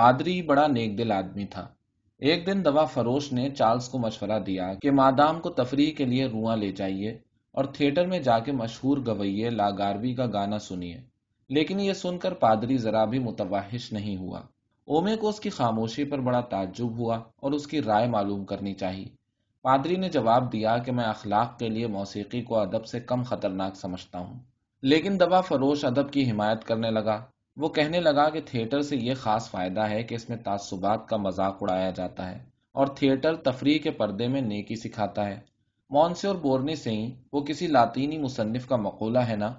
پادری بڑا نیک دل آدمی تھا۔ ایک دن دوا فروش نے چارلز کو مشورہ دیا کہ مادام کو تفریح کے لیے رواں لے جائیے اور تھیٹر میں جا کے مشہور گویے لاگاروی کا گانا سنیے۔ لیکن یہ سن کر پادری ذرا بھی متوحش نہیں ہوا۔ اومے کو اس کی خاموشی پر بڑا تعجب ہوا اور اس کی رائے معلوم کرنی چاہیے پادری نے جواب دیا کہ میں اخلاق کے لیے موسیقی کو ادب سے کم خطرناک سمجھتا ہوں۔ لیکن دوا فروش ادب کی حمایت کرنے لگا۔ وہ کہنے لگا کہ تھیٹر سے یہ خاص فائدہ ہے کہ اس میں تعصبات کا مذاق اڑایا جاتا ہے اور تھیٹر تفریح کے پردے میں نیکی سکھاتا ہے۔ مونسی اور بورنی سے ہی وہ کسی لاطینی مصنف کا مقولہ ہے نا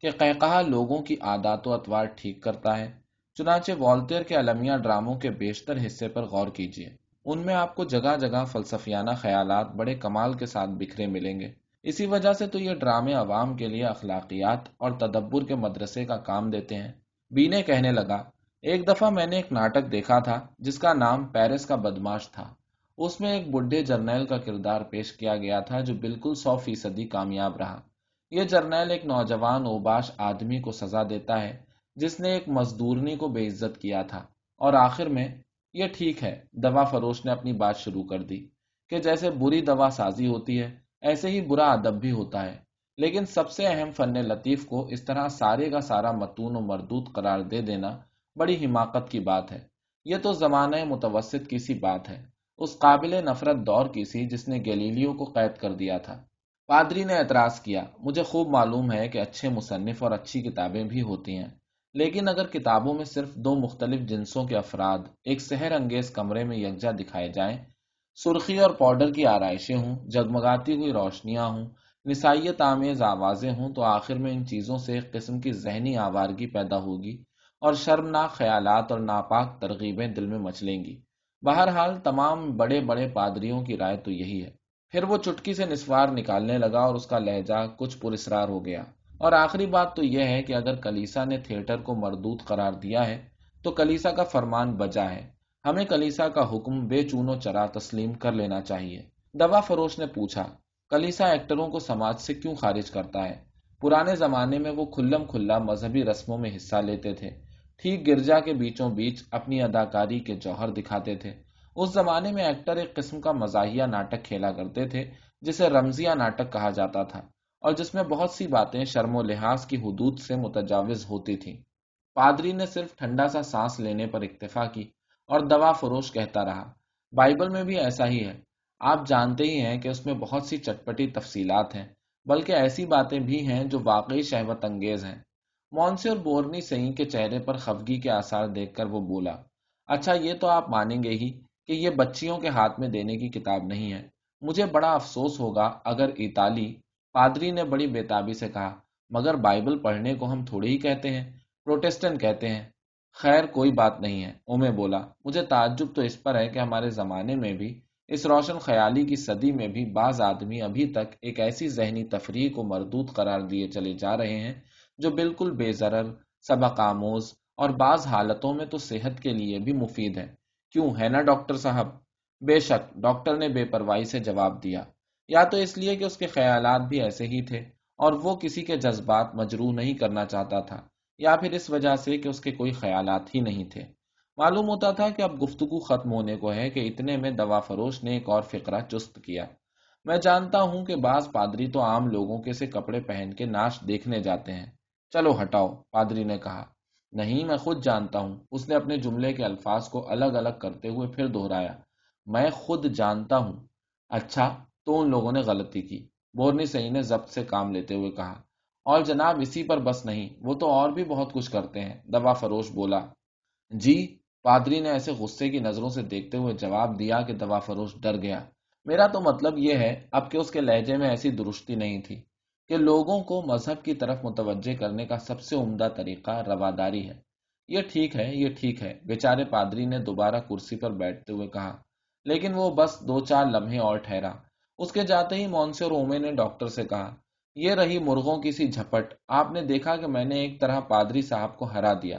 کہ قہقہ لوگوں کی عادات و اطوار ٹھیک کرتا ہے، چنانچہ والٹیر کے المیہ ڈراموں کے بیشتر حصے پر غور کیجیے ان میں آپ کو جگہ جگہ فلسفیانہ خیالات بڑے کمال کے ساتھ بکھرے ملیں گے۔ اسی وجہ سے تو یہ ڈرامے عوام کے لیے اخلاقیات اور تدبر کے مدرسے کا کام دیتے ہیں۔ بینے کہنے لگا، ایک دفعہ میں نے ایک ناٹک دیکھا تھا، جس کا نام پیرس کا بدماش تھا۔ اس میں ایک بڈھے جرنیل کا کردار پیش کیا گیا تھا، جو بالکل سو فیصدی کامیاب رہا۔ یہ جرنیل ایک نوجوان اوباش آدمی کو سزا دیتا ہے، جس نے ایک مزدورنی کو بے عزت کیا تھا۔ اور آخر میں، یہ ٹھیک ہے، دوا فروش نے اپنی بات شروع کر دی کہ جیسے بری دوا سازی ہوتی ہے، ایسے ہی برا ادب بھی ہوتا ہے۔ لیکن سب سے اہم فن لطیف کو اس طرح سارے کا سارا متون و مردود قرار دے دینا بڑی حماقت کی بات ہے۔ یہ تو زمانہ متوسط کی سی بات ہے۔ اس قابل نفرت دور کی سی جس نے گلیلیو کو قید کر دیا تھا۔ پادری نے اعتراض کیا، مجھے خوب معلوم ہے کہ اچھے مصنف اور اچھی کتابیں بھی ہوتی ہیں۔ لیکن اگر کتابوں میں صرف دو مختلف جنسوں کے افراد ایک سحر انگیز کمرے میں یکجا دکھائے جائیں، سرخی اور پاؤڈر کی آرائشیں ہوں، جگمگاتی ہوئی روشنیاں ہوں نسائیت آمیز آوازیں ہوں تو آخر میں ان چیزوں سے ایک قسم کی ذہنی آوارگی پیدا ہوگی اور شرمناک خیالات اور ناپاک ترغیبیں دل میں مچلیں گی۔ بہرحال، تمام بڑے بڑے پادریوں کی رائے تو یہی ہے۔ پھر وہ چٹکی سے نسوار نکالنے لگا اور اس کا لہجہ کچھ پرسرار ہو گیا۔ اور آخری بات تو یہ ہے کہ اگر کلیسا نے تھیٹر کو مردود قرار دیا ہے، تو کلیسا کا فرمان بجا ہے۔ ہمیں کلیسا کا حکم بے چونو چرا تسلیم کر لینا چاہیے۔ دوا فروش نے پوچھا کلیسا ایکٹروں کو سماج سے کیوں خارج کرتا ہے؟ پرانے زمانے میں وہ کھلم کھلا مذہبی رسموں میں حصہ لیتے تھے۔ ٹھیک گرجا کے بیچوں بیچ اپنی اداکاری کے جوہر دکھاتے تھے۔ اس زمانے میں ایکٹر ایک قسم کا مزاحیہ ناٹک کھیلا کرتے تھے، جسے رمزیہ ناٹک کہا جاتا تھا، اور جس میں بہت سی باتیں شرم و لحاظ کی حدود سے متجاوز ہوتی تھیں۔ پادری نے صرف ٹھنڈا سا سانس لینے پر اکتفا کی اور دوا فروش کہتا رہا۔ بائبل میں بھی ایسا ہی ہے۔ آپ جانتے ہی ہیں کہ اس میں بہت سی چٹپٹی تفصیلات ہیں، بلکہ ایسی باتیں بھی ہیں جو واقعی شہوت انگیز ہیں۔ مونسی اور بورنی سئی کے چہرے پر خفگی کے آثار دیکھ کر وہ بولا اچھا یہ تو آپ مانیں گے ہی کہ یہ بچیوں کے ہاتھ میں دینے کی کتاب نہیں ہے۔ مجھے بڑا افسوس ہوگا اگر اطالی پادری نے بڑی بےتابی سے کہا، مگر بائبل پڑھنے کو ہم تھوڑے ہی کہتے ہیں، پروٹیسٹنٹ کہتے ہیں۔ خیر، کوئی بات نہیں ہے، اومے بولا، مجھے تعجب تو اس پر ہے کہ ہمارے زمانے میں بھی اس روشن خیالی کی صدی میں بھی بعض آدمی ابھی تک ایک ایسی ذہنی تفریح کو مردود قرار دیے چلے جا رہے ہیں جو بالکل بے ضرر، سبق آموز اور بعض حالتوں میں تو صحت کے لیے بھی مفید ہے۔ کیوں ہے نا ڈاکٹر صاحب؟ بے شک، ڈاکٹر نے بے پرواہی سے جواب دیا۔ یا تو اس لیے کہ اس کے خیالات بھی ایسے ہی تھے اور وہ کسی کے جذبات مجروح نہیں کرنا چاہتا تھا، یا پھر اس وجہ سے کہ اس کے کوئی خیالات ہی نہیں تھے۔ معلوم ہوتا تھا کہ اب گفتگو ختم ہونے کو ہے کہ اتنے میں دوا فروش نے ایک اور فقرہ چست کیا۔ میں جانتا ہوں کہ بعض پادری تو عام لوگوں کے سے کپڑے پہن کے ناش دیکھنے جاتے ہیں۔ چلو ہٹاؤ، پادری نے کہا۔ نہیں، میں خود جانتا ہوں۔ اس نے اپنے جملے کے الفاظ کو الگ الگ کرتے ہوئے پھر دوہرایا میں خود جانتا ہوں۔ اچھا تو ان لوگوں نے غلطی کی۔ بورنی سہی نے ضبط سے کام لیتے ہوئے کہا۔ اور جناب، اسی پر بس نہیں، وہ تو اور بھی بہت کچھ کرتے ہیں۔ دوا فروش بولا۔ جی؟ پادری نے ایسے غصے کی نظروں سے دیکھتے ہوئے جواب دیا کہ دوا فروش ڈر گیا۔ میرا تو مطلب یہ ہے، اب کہ اس کے لہجے میں ایسی درستی نہیں تھی کہ لوگوں کو مذہب کی طرف متوجہ کرنے کا سب سے عمدہ طریقہ رواداری ہے۔ یہ ٹھیک ہے، یہ ٹھیک ہے، بیچارے پادری نے دوبارہ کرسی پر بیٹھتے ہوئے کہا، لیکن وہ بس دو چار لمحے اور ٹھہرا۔ اس کے جاتے ہی مونسر اومے نے ڈاکٹر سے کہا، یہ رہی مرغوں کی سی جھپٹ۔ آپ نے دیکھا کہ میں نے ایک طرح پادری صاحب کو ہرا دیا۔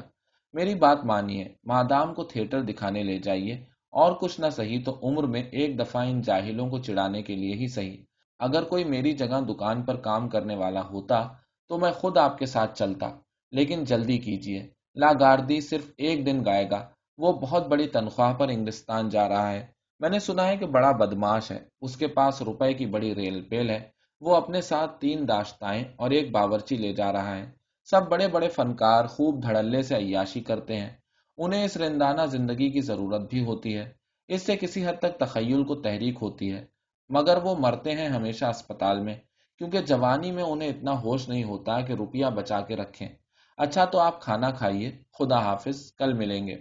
میری بات مانیے، مادام کو تھیٹر دکھانے لے جائیے، اور کچھ نہ صحیح تو عمر میں ایک دفعہ ان جاہلوں کو چڑانے کے لیے ہی صحیح۔ اگر کوئی میری جگہ دکان پر کام کرنے والا ہوتا تو میں خود آپ کے ساتھ چلتا، لیکن جلدی کیجیے لاگاردی صرف ایک دن گائے گا، وہ بہت بڑی تنخواہ پر انگلستان جا رہا ہے۔ میں نے سنا ہے کہ بڑا بدماش ہے، اس کے پاس روپے کی بڑی ریل پیل ہے۔ وہ اپنے ساتھ تین داشتائیں اور ایک باورچی لے جا رہا ہے۔ سب بڑے بڑے فنکار خوب دھڑلے سے عیاشی کرتے ہیں۔ انہیں اس رندانہ زندگی کی ضرورت بھی ہوتی ہے۔ اس سے کسی حد تک تخیل کو تحریک ہوتی ہے۔ مگر وہ مرتے ہیں ہمیشہ اسپتال میں، کیونکہ جوانی میں انہیں اتنا ہوش نہیں ہوتا کہ روپیہ بچا کے رکھیں۔ اچھا تو آپ کھانا کھائیے۔ خدا حافظ، کل ملیں گے۔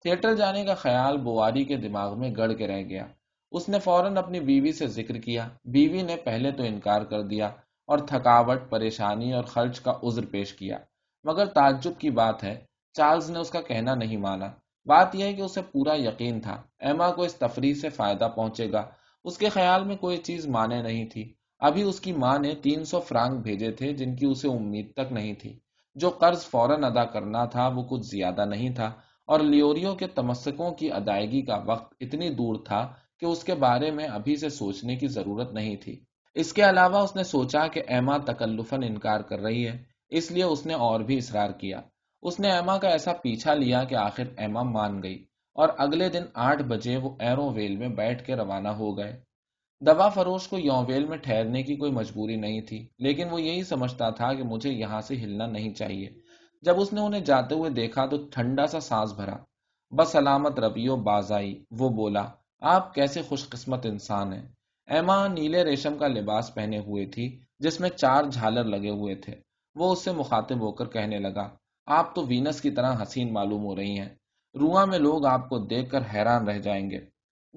تھیٹر جانے کا خیال بواری کے دماغ میں گڑ کے رہ گیا۔ اس نے فوراً اپنی بیوی سے ذکر کیا۔ بیوی نے پہلے تو انکار کر دیا اور تھکاوٹ، پریشانی اور خرچ کا عذر پیش کیا۔ مگر تعجب کی بات ہے، چارلز نے اس کا کہنا نہیں مانا۔ بات یہ ہے کہ اسے پورا یقین تھا۔ ایما کو اس تفریح سے فائدہ پہنچے گا۔ اس کے خیال میں کوئی چیز مانے نہیں تھی۔ ابھی اس کی ماں نے تین سو فرانک بھیجے تھے جن کی اسے امید تک نہیں تھی۔ جو قرض فوراً ادا کرنا تھا وہ کچھ زیادہ نہیں تھا۔ اور لیوریوں کے تمسکوں کی ادائیگی کا وقت اتنی دور تھا کہ اس کے بارے میں ابھی سے سوچنے کی ضرورت نہیں تھی۔ اس کے علاوہ اس نے سوچا کہ ایما تکلفن انکار کر رہی ہے، اس لیے اس نے اور بھی اصرار کیا۔ اس نے ایما کا ایسا پیچھا لیا کہ آخر ایما مان گئی اور اگلے دن آٹھ بجے وہ ایرو ویل میں بیٹھ کے روانہ ہو گئے۔ دوا فروش کو یوویل میں ٹھہرنے کی کوئی مجبوری نہیں تھی، لیکن وہ یہی سمجھتا تھا کہ مجھے یہاں سے ہلنا نہیں چاہیے۔ جب اس نے انہیں جاتے ہوئے دیکھا تو ٹھنڈا سا سانس بھرا۔ بس سلامت ربیو باز آئی وہ بولا، آپ کیسے خوش قسمت انسان ہیں؟ ایما نیلے ریشم کا لباس پہنے ہوئے تھی، جس میں چار جھالر لگے ہوئے تھے۔ وہ اس سے مخاطب ہو کر کہنے لگا، آپ تو وینس کی طرح حسین معلوم ہو رہی ہیں۔ رواں میں لوگ آپ کو دیکھ کر حیران رہ جائیں گے۔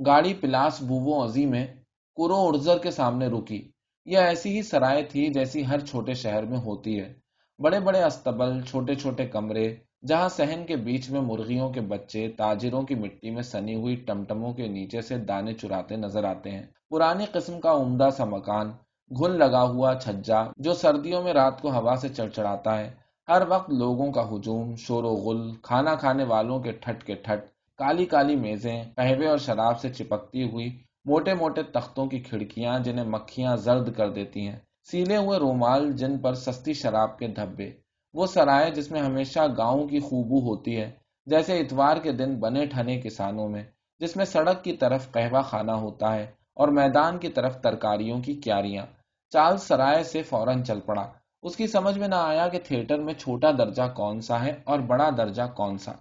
گاڑی پلاس بوو ازی میں کرو ارزر کے سامنے رکی۔ یہ ایسی ہی سرائے تھی جیسی ہر چھوٹے شہر میں ہوتی ہے۔ بڑے بڑے استبل، چھوٹے چھوٹے کمرے جہاں سہن کے بیچ میں مرغیوں کے بچے، تاجروں کی مٹی میں سنی ہوئی ٹمٹموں کے نیچے سے دانے چراتے نظر آتے ہیں۔ پرانی قسم کا عمدہ سا مکان گھل لگا ہوا چھجا جو سردیوں میں رات کو ہوا سے چڑچڑاتا ہے۔ ہر وقت لوگوں کا ہجوم، شور و غل، کھانا کھانے والوں کے ٹھٹ کے ٹھٹ، کالی کالی میزیں، قہوے اور شراب سے چپکتی ہوئی موٹے موٹے تختوں کی کھڑکیاں جنہیں مکھیاں زرد کر دیتی ہیں۔ سیلے ہوئے رومال جن پر سستی شراب کے دھبے۔ وہ سرائے جس میں ہمیشہ گاؤں کی خوبو ہوتی ہے، جیسے اتوار کے دن بنے ٹھنے کسانوں میں، جس میں سڑک کی طرف قہوہ خانہ ہوتا ہے اور میدان کی طرف ترکاریوں کی کیاریاں۔ چال سرائے سے فوراً چل پڑا۔ اس کی سمجھ میں نہ آیا کہ تھیٹر میں چھوٹا درجہ کون سا ہے اور بڑا درجہ کون سا۔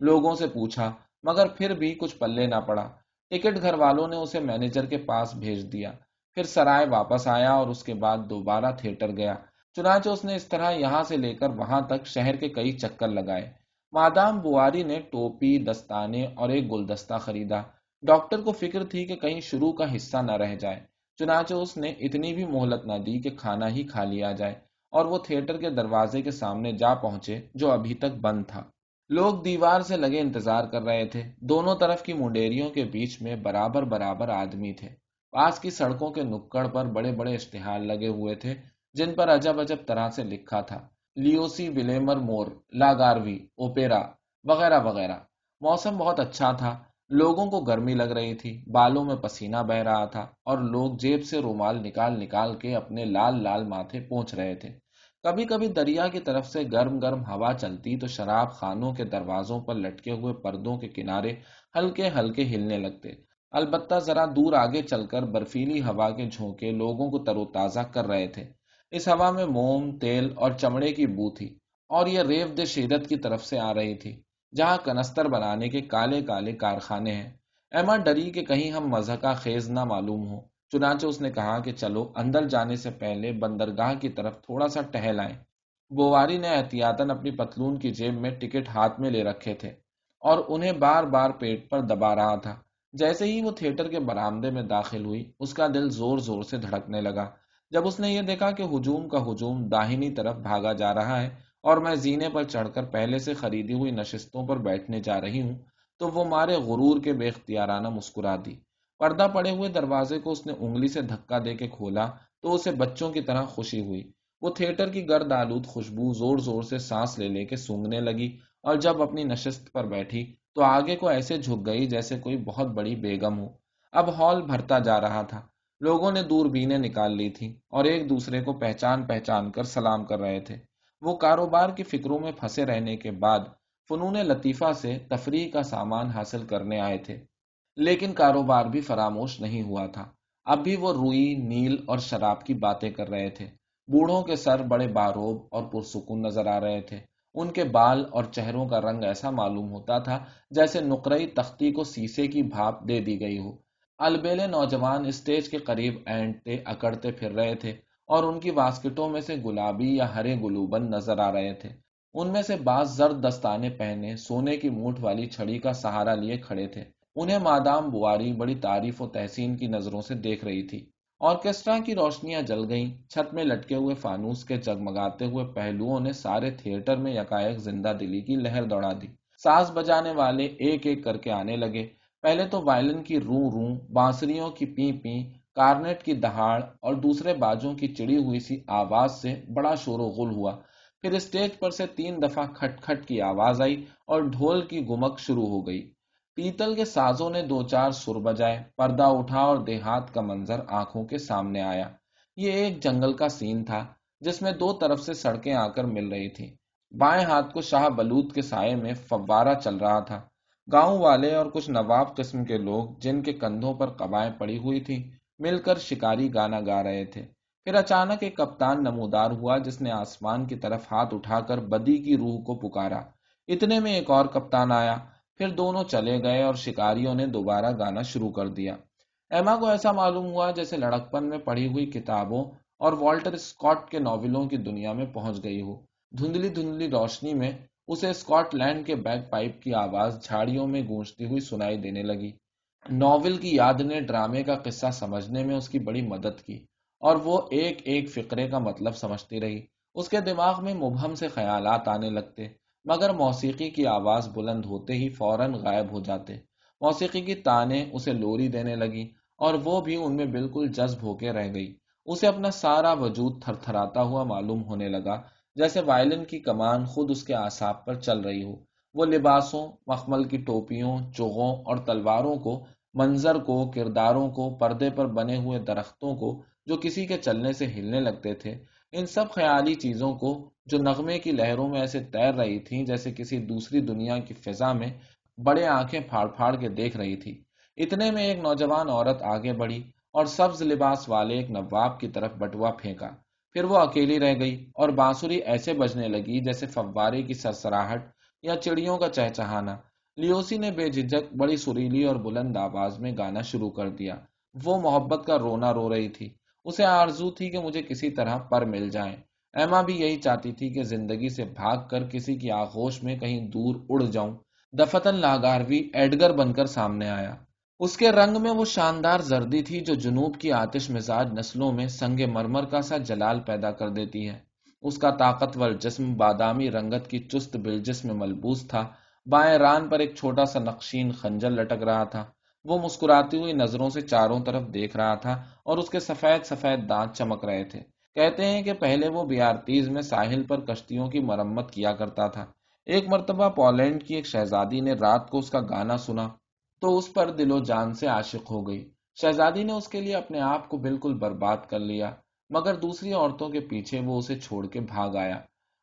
لوگوں سے پوچھا، مگر پھر بھی کچھ پلے نہ پڑا۔ ٹکٹ گھر والوں نے اسے مینیجر کے پاس بھیج دیا۔ پھر سرائے واپس آیا اور اس کے بعد دوبارہ تھیٹر گیا۔ چنانچہ اس نے اس طرح یہاں سے لے کر وہاں تک شہر کے کئی چکر لگائے۔ مادام بواری نے ٹوپی، دستانے اور ایک گلدستہ خریدا۔ ڈاکٹر کو فکر تھی کہ کہیں شروع کا حصہ نہ رہ جائے۔ چنانچہ اس نے اتنی بھی مہلت نہ دی کہ کھانا ہی کھا لیا جائے اور وہ تھیٹر کے دروازے کے سامنے جا پہنچے جو ابھی تک بند تھا۔ لوگ دیوار سے لگے انتظار کر رہے تھے۔ دونوں طرف کی منڈیریوں کے بیچ میں برابر برابر آدمی تھے۔ پاس کی سڑکوں کے نکڑ پر بڑے بڑے اشتہار لگے ہوئے تھے۔ جن پر عجب عجب طرح سے لکھا تھا۔ لیوسی، ولیمر مور، لاگاروی، اوپیرا، وغیرہ وغیرہ۔ موسم بہت اچھا تھا۔ لوگوں کو گرمی لگ رہی تھی۔ بالوں میں پسینہ بہ رہا تھا اور لوگ جیب سے رومال نکال نکال کے اپنے لال لال ماتھے پہنچ رہے تھے۔ کبھی کبھی دریا کی طرف سے گرم گرم ہوا چلتی تو شراب خانوں کے دروازوں پر لٹکے ہوئے پردوں کے کنارے ہلکے ہلکے ہلنے لگتے۔ البتہ ذرا دور آگے چل کر برفیلی ہوا کے جھونکے لوگوں کو ترو تازہ کر رہے تھے۔ اس ہوا میں موم، تیل اور چمڑے کی بو تھی اور یہ ریو دے شیرت کی طرف سے آ رہی تھی، جہاں کنستر بنانے کے کالے کالے کارخانے ہیں۔ ایما ڈری کہ کہیں ہم مذہقہ خیز نہ معلوم ہو چنانچہ اس نے کہا کہ چلو اندر جانے سے پہلے بندرگاہ کی طرف تھوڑا سا ٹہل آئے بواری نے احتیاطن اپنی پتلون کی جیب میں ٹکٹ ہاتھ میں لے رکھے تھے اور انہیں بار بار پیٹ پر دبا رہا تھا۔ جیسے ہی وہ تھیٹر کے برامدے میں داخل ہوئی، اس کا دل زور زور سے دھڑکنے لگا۔ جب اس نے یہ دیکھا کہ ہجوم کا ہجوم داہنی طرف بھاگا جا رہا ہے اور میں زینے پر چڑھ کر پہلے سے خریدی ہوئی نشستوں پر بیٹھنے جا رہی ہوں، تو وہ مارے غرور کے بے اختیارانہ مسکرا دی۔ پردہ پڑے ہوئے دروازے کو اس نے انگلی سے دھکا دے کے کھولا تو اسے بچوں کی طرح خوشی ہوئی۔ وہ تھیٹر کی گرد آلود خوشبو زور زور سے سانس لے لے کے سونگنے لگی اور جب اپنی نشست پر بیٹھی تو آگے کو ایسے جھک گئی جیسے کوئی بہت بڑی بیگم ہو۔ اب ہال بھرتا جا رہا تھا۔ لوگوں نے دور بینے نکال لی تھی اور ایک دوسرے کو پہچان پہچان کر سلام کر رہے تھے۔ وہ کاروبار کی فکروں میں پھنسے رہنے کے بعد فنون لطیفہ سے تفریح کا سامان حاصل کرنے آئے تھے۔ لیکن کاروبار بھی فراموش نہیں ہوا تھا۔ اب بھی وہ روئی، نیل اور شراب کی باتیں کر رہے تھے۔ بوڑھوں کے سر بڑے باروب اور پرسکون نظر آ رہے تھے۔ ان کے بال اور چہروں کا رنگ ایسا معلوم ہوتا تھا جیسے نقرئی تختی کو سیسے کی بھاپ دے دی گئی ہو۔ البیلے نوجوان اسٹیج کے قریب اینٹتے اکڑتے پھر رہے تھے اور ان کی واسکٹوں میں سے گلابی یا ہرے گلوبن نظر آ رہے تھے۔ ان میں سے بعض زرد دستانے پہنے سونے کی موٹ والی چھڑی کا سہارا لیے کھڑے تھے۔ انہیں مادام بواری بڑی تعریف و تحسین کی نظروں سے دیکھ رہی تھی۔ آرکیسٹرا کی روشنیاں جل گئیں۔ چھت میں لٹکے ہوئے فانوس کے جگمگاتے ہوئے پہلوؤں نے سارے تھیٹر میں یکایک زندہ دلی کی لہر دوڑا دی۔ ساز بجانے والے ایک ایک کر کے آنے لگے۔ پہلے تو وائلن کی رو رو بانسریوں کی پی پی کارنیٹ کی دہاڑ اور دوسرے باجوں کی چڑی ہوئی سی آواز سے بڑا شور و غل ہوا۔ پھر اسٹیج پر سے تین دفعہ کھٹ کھٹ کی آواز آئی اور ڈھول کی گمک شروع ہو گئی۔ پیتل کے سازوں نے دو چار سر بجائے، پردہ اٹھا اور دیہات کا منظر آنکھوں کے سامنے آیا۔ یہ ایک جنگل کا سین تھا، جس میں دو طرف سے سڑکیں آ کر مل رہی تھی بائیں ہاتھ کو شاہ بلوت کے سائے میں فوارہ چل رہا تھا۔ گاؤں والے اور کچھ نواب قسم کے لوگ جن کے کندھوں پر قبائیں پڑی ہوئی تھی مل کر شکاری گانا گا رہے تھے۔ پھر اچانک ایک کپتان نمودار ہوا جس نے آسمان کی طرف ہاتھ اٹھا کر بدی کی روح کو پکارا۔ اتنے میں ایک اور کپتان آیا۔ پھر دونوں چلے گئے اور شکاریوں نے دوبارہ گانا شروع کر دیا۔ ایما کو ایسا معلوم ہوا جیسے لڑکپن میں پڑھی ہوئی کتابوں اور والٹر اسکاٹ کے ناولوں کی دنیا میں پہنچ گئی ہو۔ دھندلی دھندلی روشنی میں اسے اسکاٹ لینڈ کے بیک پائپ کی آواز جھاڑیوں میں گونجتی ہوئی سنائی دینے لگی۔ ناول کی یاد نے ڈرامے کا قصہ سمجھنے میں اس کی بڑی مدد کی اور وہ ایک ایک فقرے کا مطلب سمجھتی رہی۔ اس کے دماغ میں مبہم سے خیالات آنے لگتے، مگر موسیقی کی آواز بلند ہوتے ہی فوراً غائب ہو جاتے۔ موسیقی کی تانے اسے لوری دینے لگی اور وہ بھی ان میں بالکل جذب ہو کے رہ گئی۔ اسے اپنا سارا وجود تھر تھراتا ہوا معلوم ہونے لگا جیسے وائلن کی کمان خود اس کے آساب پر چل رہی ہو۔ وہ لباسوں، مخمل کی ٹوپیوں چوغوں اور تلواروں کو، منظر کو، کرداروں کو، پردے پر بنے ہوئے درختوں کو جو کسی کے چلنے سے ہلنے لگتے تھے، ان سب خیالی چیزوں کو جو نغمے کی لہروں میں ایسے تیر رہی تھی جیسے کسی دوسری دنیا کی فضا میں بڑے آنکھیں پھاڑ پھاڑ کے دیکھ رہی تھی۔ اتنے میں ایک نوجوان عورت آگے بڑھی اور سبز لباس والے ایک نواب کی طرف بٹوا پھینکا۔ پھر وہ اکیلی رہ گئی اور بانسری ایسے بجنے لگی جیسے فوارے کی سرسراہٹ یا چڑیوں کا چہچہانا۔ لیوسی نے بے جھجک بڑی سریلی اور بلند آواز میں گانا شروع کر دیا۔ وہ محبت کا رونا رو رہی تھی۔ اسے آرزو تھی کہ مجھے کسی طرح پر مل جائیں۔ ایما بھی یہی چاہتی تھی کہ زندگی سے بھاگ کر کسی کی آغوش میں کہیں دور اڑ جاؤں۔ دفتن لاگاروی ایڈگر بن کر سامنے آیا۔ اس کے رنگ میں وہ شاندار زردی تھی جو جنوب کی آتش مزاج نسلوں میں سنگ مرمر کا سا جلال پیدا کر دیتی ہے اس کا طاقتور جسم بادامی رنگت کی چست بل جسم ملبوس تھا۔ بائیں ران پر ایک چھوٹا سا نقشین خنجر لٹک رہا تھا۔ وہ مسکراتی ہوئی نظروں سے چاروں طرف دیکھ رہا تھا اور اس کے سفید سفید دانت چمک رہے تھے۔ کہتے ہیں کہ پہلے وہ بیارتیز میں ساحل پر کشتیوں کی مرمت کیا کرتا تھا۔ ایک مرتبہ پولینڈ کی ایک شہزادی نے رات کو اس کا گانا سنا۔ تو اس پر دل و جان سے عاشق ہو گئی۔ شہزادی نے اس کے لیے اپنے آپ کو بالکل برباد کر لیا، مگر دوسری عورتوں کے پیچھے وہ اسے چھوڑ کے بھاگ آیا۔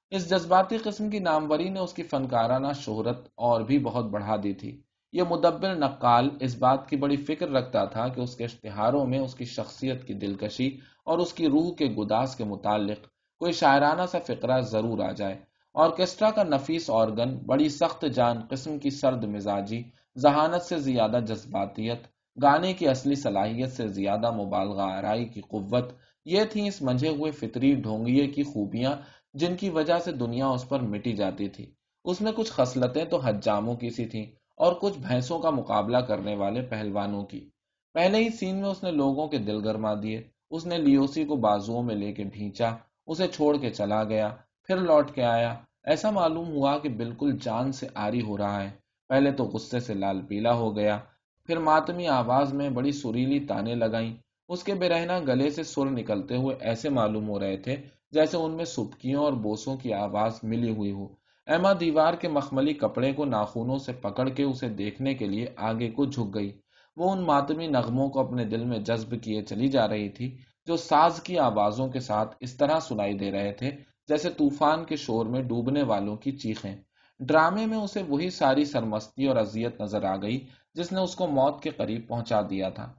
اس جذباتی قسم کی ناموری نے اس کی فنکارانہ شہرت اور بھی بہت بڑھا دی تھی۔ یہ مدبر نقال اس بات کی بڑی فکر رکھتا تھا کہ اس کے اشتہاروں میں اس کی شخصیت کی دلکشی اور اس کی روح کے گداس کے متعلق کوئی شاعرانہ سا فقرہ ضرور آ جائے۔ آرکیسٹرا کا نفیس آرگن، بڑی سخت جان قسم کی سرد مزاجی ذہانت سے زیادہ جذباتیت، گانے کی اصلی صلاحیت سے زیادہ مبالغہ آرائی کی قوت، یہ تھی اس منجھے ہوئے فطری ڈھونگیے کی خوبیاں جن کی وجہ سے دنیا اس پر مٹی جاتی تھی۔ اس میں کچھ خصلتیں تو حجاموں کی سی تھیں اور کچھ بھینسوں کا مقابلہ کرنے والے پہلوانوں کی۔ پہلے ہی سین میں اس نے لوگوں کے دل گرما دیے، اس نے لیوسی کو بازو میں لے کے ڈھینچا، اسے چھوڑ کے چلا گیا، پھر لوٹ کے آیا۔ ایسا معلوم ہوا کہ بالکل جان سے آری ہو رہا ہے۔ پہلے تو غصے سے لال پیلا ہو گیا۔ پھر ماتمی آواز میں بڑی سریلی تانے لگائیں۔ اس کے برہنا گلے سے سر نکلتے ہوئے ایسے معلوم ہو رہے تھے جیسے ان میں سبکیوں اور بوسوں کی آواز ملی ہوئی ہو۔ ایما دیوار کے مخملی کپڑے کو ناخونوں سے پکڑ کے اسے دیکھنے کے لیے آگے کو جھک گئی۔ وہ ان ماتمی نغموں کو اپنے دل میں جذب کیے چلی جا رہی تھی جو ساز کی آوازوں کے ساتھ اس طرح سنائی دے رہے تھے جیسے طوفان کے شور میں ڈوبنے والوں کی چیخیں۔ ڈرامے میں اسے وہی ساری سرمستی اور اذیت نظر آ گئی جس نے اس کو موت کے قریب پہنچا دیا تھا۔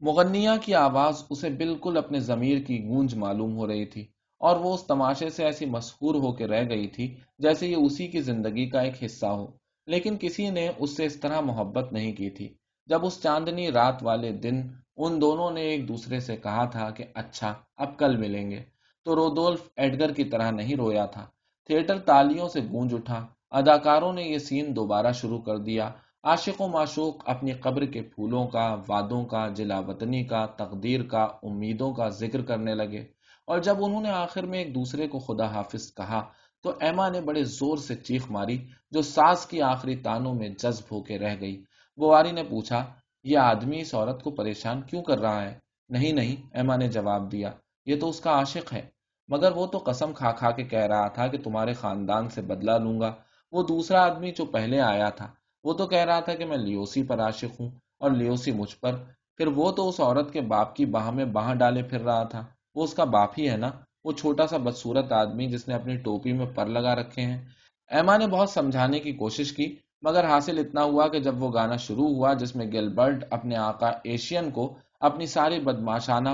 مغنیہ کی آواز اسے بالکل اپنے ضمیر کی گونج معلوم ہو رہی تھی اور وہ اس تماشے سے ایسی مسحور ہو کے رہ گئی تھی جیسے یہ اسی کی زندگی کا ایک حصہ ہو۔ لیکن کسی نے اس سے اس طرح محبت نہیں کی تھی۔ جب اس چاندنی رات والے دن ان دونوں نے ایک دوسرے سے کہا تھا کہ اچھا اب کل ملیں گے، تو رودولف ایڈگر کی طرح نہیں رویا تھا۔ تھیٹر تالیوں سے گونج اٹھا۔ اداکاروں نے یہ سین دوبارہ شروع کر دیا۔ عاشق و معشوق اپنی قبر کے پھولوں کا، وادوں کا، جلا وطنی کا، تقدیر کا، امیدوں کا ذکر کرنے لگے۔ اور جب انہوں نے آخر میں ایک دوسرے کو خدا حافظ کہا، تو ایما نے بڑے زور سے چیخ ماری، جو ساس کی آخری تانوں میں جذب ہو کے رہ گئی۔ بواری نے پوچھا، یہ آدمی اس عورت کو پریشان کیوں کر رہا ہے؟ نہیں نہیں، ایما نے جواب دیا، یہ تو اس کا عاشق ہے، مگر وہ تو قسم کھا کھا کے کہہ رہا تھا کہ تمہارے خاندان سے بدلا لوں گا۔ وہ دوسرا آدمی جو پہلے آیا تھا، وہ تو کہہ رہا تھا کہ میں لیوسی پر عاشق ہوں اور لیوسی مجھ پر، پھر وہ تو اس عورت کے باپ کی باہ میں باہ ڈالے پھر رہا تھا۔ وہ اس کا باپ ہی ہے نا؟ وہ چھوٹا سا بدسورت آدمی جس نے اپنی ٹوپی میں پر لگا رکھے ہیں۔ ایما نے بہت سمجھانے کی کوشش کی، مگر حاصل اتنا ہوا کہ جب وہ گانا شروع ہوا جس میں گلبرٹ اپنے آقا ایشین کو اپنی ساری بدماشانہ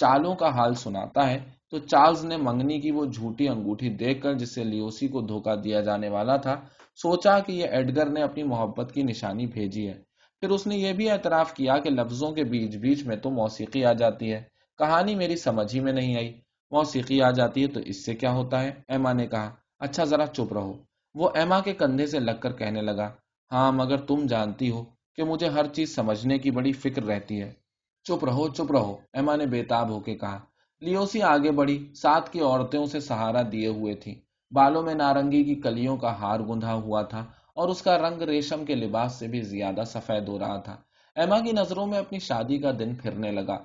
چالوں کا حال سناتا ہے تو چارلز نے منگنی کی وہ جھوٹی انگوٹھی دیکھ کر جس سے لیوسی کو دھوکہ دیا جانے والا تھا، سوچا کہ یہ ایڈگر نے اپنی محبت کی نشانی بھیجی ہے۔ پھر اس نے یہ بھی اعتراف کیا کہ لفظوں کے بیچ بیچ میں تو موسیقی آ جاتی ہے۔ کہانی میری سمجھ ہی میں نہیں آئی۔ موسیقی آ جاتی ہے تو اس سے کیا ہوتا ہے؟ ایما نے کہا اچھا ذرا چپ رہو۔ وہ ایما کے کندھے سے لگ کر کہنے لگا ہاں مگر تم جانتی ہو کہ مجھے ہر چیز سمجھنے کی بڑی فکر رہتی ہے۔ چپ رہو چپ رہو، ایما نے بےتاب ہو کے کہا۔ لیوسی آگے بڑھی، ساتھ کی عورتیں اسے سہارا دیے ہوئے تھی۔ بالوں میں نارنگی کی کلیوں کا ہار گندھا ہوا تھا اور اس کا رنگ ریشم کے لباس سے بھی زیادہ سفید ہو رہا تھا۔ ایما کی نظروں میں اپنی شادی کا دن پھرنے لگا۔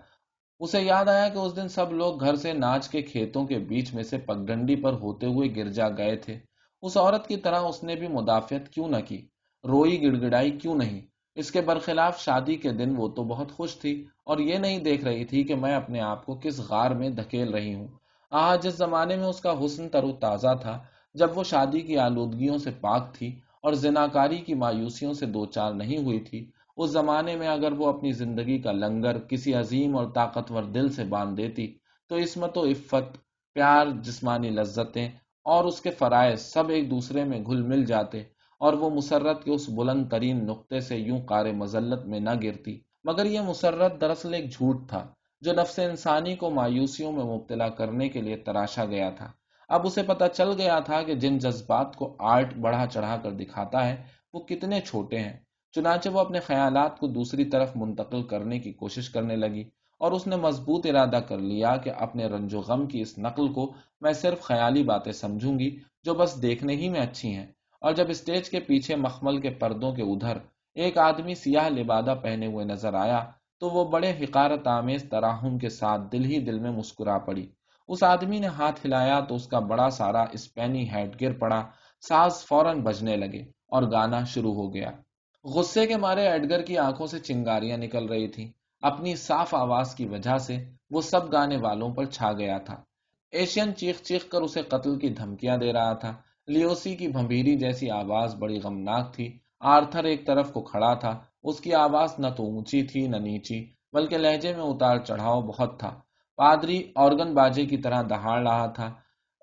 اسے یاد آیا کہ اس دن سب لوگ گھر سے ناچ کے کھیتوں کے بیچ میں سے پگڈنڈی پر ہوتے ہوئے گرجا گئے تھے۔ اس عورت کی طرح اس نے بھی مدافعت کیوں نہ کی؟ روئی گڑ گڑائی کیوں نہیں؟ اس کے برخلاف شادی کے دن وہ تو بہت خوش تھی اور یہ نہیں دیکھ رہی تھی کہ میں اپنے آپ کو کس غار میں دھکیل رہی ہوں۔ آج جس زمانے میں اس کا حسن تر و تازہ تھا جب وہ شادی کی آلودگیوں سے پاک تھی اور زناکاری کی مایوسیوں سے دو چار نہیں ہوئی تھی۔ اس زمانے میں اگر وہ اپنی زندگی کا لنگر کسی عظیم اور طاقتور دل سے باندھ دیتی تو عصمت و عفت، پیار، جسمانی لذتیں اور اس کے فرائض سب ایک دوسرے میں گھل مل جاتے۔ اور وہ مسرت کے اس بلند ترین نقطے سے یوں کار مزلت میں نہ گرتی، مگر یہ مسرت دراصل ایک جھوٹ تھا، جو نفس انسانی کو مایوسیوں میں مبتلا کرنے کے لیے تراشا گیا تھا۔ اب اسے پتا چل گیا تھا کہ جن جذبات کو آرٹ بڑھا چڑھا کر دکھاتا ہے، وہ کتنے چھوٹے ہیں۔ چنانچہ وہ اپنے خیالات کو دوسری طرف منتقل کرنے کی کوشش کرنے لگی اور اس نے مضبوط ارادہ کر لیا کہ اپنے رنج و غم کی اس نقل کو میں صرف خیالی باتیں سمجھوں گی جو بس دیکھنے ہی میں اچھی ہیں۔ اور جب اسٹیج کے پیچھے مخمل کے پردوں کے ادھر ایک آدمی سیاہ لبادہ پہنے ہوئے نظر آیا تو وہ بڑے حکارت آمیز تراہم کے ساتھ دل ہی دل میں مسکرا پڑی۔ اس آدمی نے ہاتھ ہلایا تو اس کا بڑا سارا اسپینی ہیڈ گر پڑا، ساز فوراً بجنے لگے اور گانا شروع ہو گیا۔ غصے کے مارے ایڈگر کی آنکھوں سے چنگاریاں نکل رہی تھی اپنی صاف آواز کی وجہ سے وہ سب گانے والوں پر چھا گیا تھا۔ ایشین چیخ چیخ کر اسے قتل کی دھمکیاں دے رہا تھا۔ لیوسی کی بھمبیری جیسی آواز بڑی غمناک تھی۔ آرتھر ایک طرف کو کھڑا تھا۔ اس کی آواز نہ تو اونچی تھی، نہ نیچی، بلکہ لہجے میں اتار چڑھاؤ بہت تھا۔ پادری اورگن باجے کی طرح دہاڑ رہا تھا۔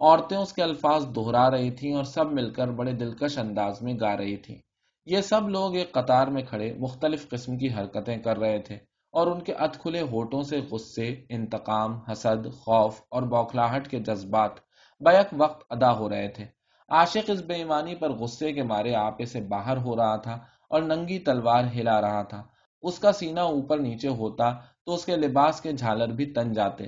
عورتیں اس کے الفاظ دہرا رہی تھیں اور سب مل کر بڑے دلکش انداز میں گا رہی تھیں۔ یہ سب لوگ ایک قطار میں کھڑے، مختلف قسم کی حرکتیں کر رہے تھے اور ان کے ات کھلے ہوٹوں سے غصے، انتقام، حسد، خوف اور بوکھلاہٹ کے جذبات بیک وقت ادا ہو رہے تھے۔ عاشق اس بے ایمانی پر غصے کے مارے آپے سے باہر ہو رہا تھا اور ننگی تلوار ہلا رہا تھا۔ اس کا سینہ اوپر نیچے ہوتا تو اس کے لباس کے جھالر بھی تن جاتے۔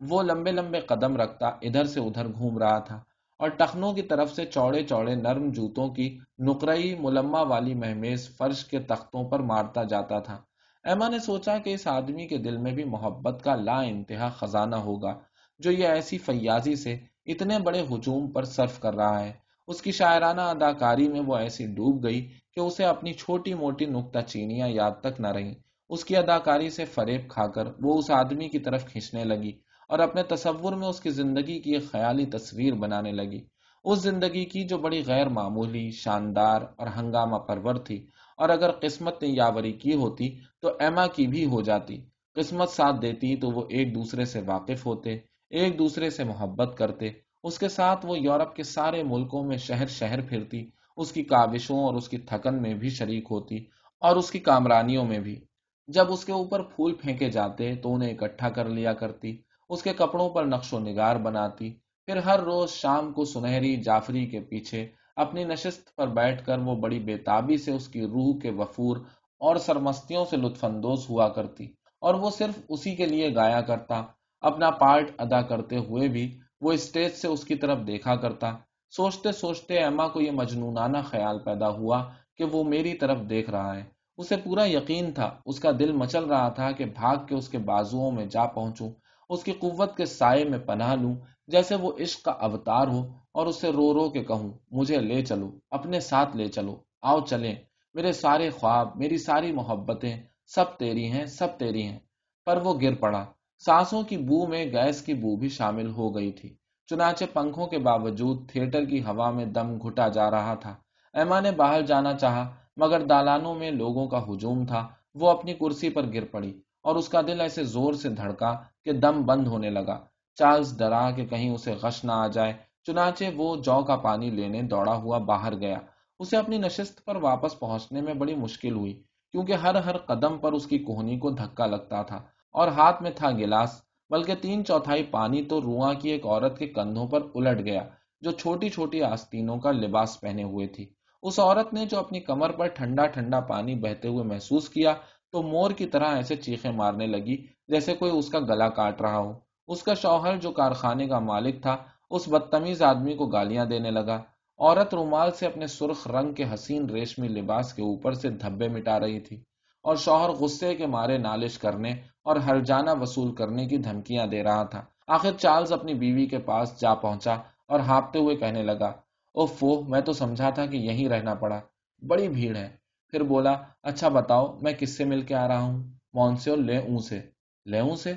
وہ لمبے لمبے قدم رکھتا، ادھر سے ادھر گھوم رہا تھا اور ٹخنوں کی طرف سے چوڑے چوڑے نرم جوتوں کی نقرئی ملما والی مہمیز فرش کے تختوں پر مارتا جاتا تھا۔ ایما نے سوچا کہ اس آدمی کے دل میں بھی محبت کا لا انتہا خزانہ ہوگا جو یہ ایسی فیاضی سے اتنے بڑے ہجوم پر صرف کر رہا ہے۔ اس کی شاعرانہ اداکاری میں وہ ایسی ڈوب گئی کہ اسے اپنی چھوٹی موٹی نکتہ چینیاں یاد تک نہ رہی اس کی اداکاری سے فریب کھا کر وہ اس آدمی کی طرف کھینچنے لگی اور اپنے تصور میں اس کی زندگی کی ایک خیالی تصویر بنانے لگی۔ اس زندگی کی جو بڑی غیر معمولی، شاندار اور ہنگامہ پرور تھی اور اگر قسمت نے یاوری کی ہوتی تو ایما کی بھی ہو جاتی۔ قسمت ساتھ دیتی تو وہ ایک دوسرے سے واقف ہوتے، ایک دوسرے سے محبت کرتے اس کے ساتھ وہ یورپ کے سارے ملکوں میں شہر شہر پھرتی، اس کی کاوشوں اور اس کی تھکن میں بھی شریک ہوتی اور اس کی کامرانیوں میں بھی۔ جب اس کے اوپر پھول پھینکے جاتے تو انہیں اکٹھا کر لیا کرتی، اس کے کپڑوں پر نقش و نگار بناتی۔ پھر ہر روز شام کو سنہری جعفری کے پیچھے اپنی نشست پر بیٹھ کر وہ بڑی بےتابی سے اس کی روح کے وفور اور سرمستیوں سے لطف اندوز ہوا کرتی اور وہ صرف اسی کے لیے گایا کرتا، اپنا پارٹ ادا کرتے ہوئے بھی وہ اسٹیج سے اس کی طرف دیکھا کرتا۔ سوچتے سوچتے ایما کو یہ مجنونانہ خیال پیدا ہوا کہ وہ میری طرف دیکھ رہا ہے۔ اسے پورا یقین تھا، اس کا دل مچل رہا تھا کہ بھاگ کے اس کے بازوؤں میں جا پہنچوں، اس کی قوت کے سائے میں پناہ لوں، جیسے وہ عشق کا اوتار ہو، اور اسے رو رو کے کہوں، مجھے لے چلو، اپنے ساتھ لے چلو، آؤ چلیں، میرے سارے خواب، میری ساری محبتیں سب تیری ہیں، سب تیری ہیں۔ پر وہ گر پڑا۔ سانسوں کی بو میں گیس کی بو بھی شامل ہو گئی تھی۔ چنانچہ پنکھوں کے باوجود تھیٹر کی ہوا میں دم گھٹا جا رہا تھا۔ ایما نے باہر جانا چاہا، مگر دالانوں میں لوگوں کا ہجوم تھا۔ وہ اپنی کرسی پر گر پڑی اور اس کا دل ایسے زور سے دھڑکا کہ دم بند ہونے لگا۔ چارلز ڈرا کہ کہیں اسے غش نہ آ جائے۔ چنانچہ وہ جو کا پانی لینے دوڑا ہوا باہر گیا۔ اسے اپنی نشست پر واپس پہنچنے میں بڑی مشکل ہوئی، کیونکہ ہر ہر قدم پر اس کی کوہنی کو دھکا لگتا تھا۔ اور ہاتھ میں تھا گلاس، بلکہ تین چوتھائی پانی تو رواں کی ایک عورت کے کندھوں پر الٹ گیا، جو چھوٹی چھوٹی آستینوں کا لباس پہنے ہوئے تھی۔ اس عورت نے جو اپنی کمر پر ٹھنڈا ٹھنڈا پانی بہتے ہوئے محسوس کیا، تو مور کی طرح ایسے چیخے مارنے لگی جیسے کوئی اس کا گلا کاٹ رہا ہو۔ اس کا شوہر، جو کارخانے کا مالک تھا، اس بدتمیز آدمی کو گالیاں دینے لگا۔ عورت رومال سے اپنے سرخ رنگ کے حسین ریشمی لباس کے اوپر سے دھبے مٹا رہی تھی اور شوہر غصے کے مارے نالش کرنے اور ہر جانا وصول کرنے کی دھمکیاں دے رہا تھا۔ آخر چارلز اپنی بیوی کے پاس جا پہنچا اور ہاپتے ہوئے کہنے لگا او فو میں تو سمجھا تھا کہ یہیں رہنا پڑا۔ بڑی بھیڑ ہے۔ پھر بولا اچھا بتاؤ، میں کس سے مل کے آ رہا ہوں؟ مونسیو، لے اون سے۔ لے اون سے؟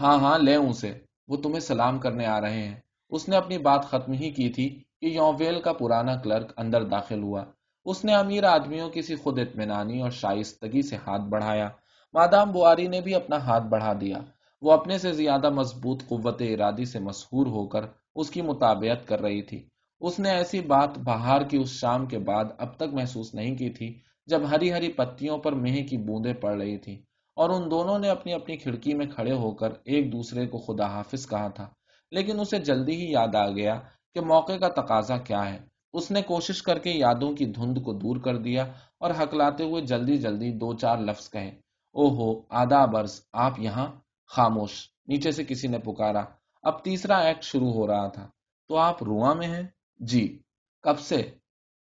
ہاں ہاں لے اون سے۔ وہ تمہیں سلام کرنے آ رہے ہیں۔ اس نے اپنی بات ختم ہی کی تھی کہ یوویل کا پرانا کلرک اندر داخل ہوا۔ اس نے امیر آدمیوں کی سی خود اطمینانی اور شائستگی سے ہاتھ بڑھایا۔ مادام بواری نے بھی اپنا ہاتھ بڑھا دیا۔ وہ اپنے سے زیادہ مضبوط قوت ارادی سے مسحور ہو کر اس کی مطابعت کر رہی تھی۔ اس نے ایسی بات بہار کی اس شام کے بعد اب تک محسوس نہیں کی تھی جب ہری ہری پتیوں پر مہ کی بوندیں پڑ رہی تھی اور ان دونوں نے اپنی اپنی کھڑکی میں کھڑے ہو کر ایک دوسرے کو خدا حافظ کہا تھا۔ لیکن اسے جلدی ہی یاد آ گیا کہ موقع کا تقاضا کیا ہے۔ اس نے کوشش کر کے یادوں کی دھند کو دور کر دیا اور ہکلاتے ہوئے جلدی جلدی دو چار لفظ کہے او ہو آدھا برس، آپ یہاں خاموش، نیچے سے کسی نے پکارا۔ اب تیسرا ایکٹ شروع ہو رہا تھا۔ تو آپ رواں میں ہیں؟ جی۔ کب سے؟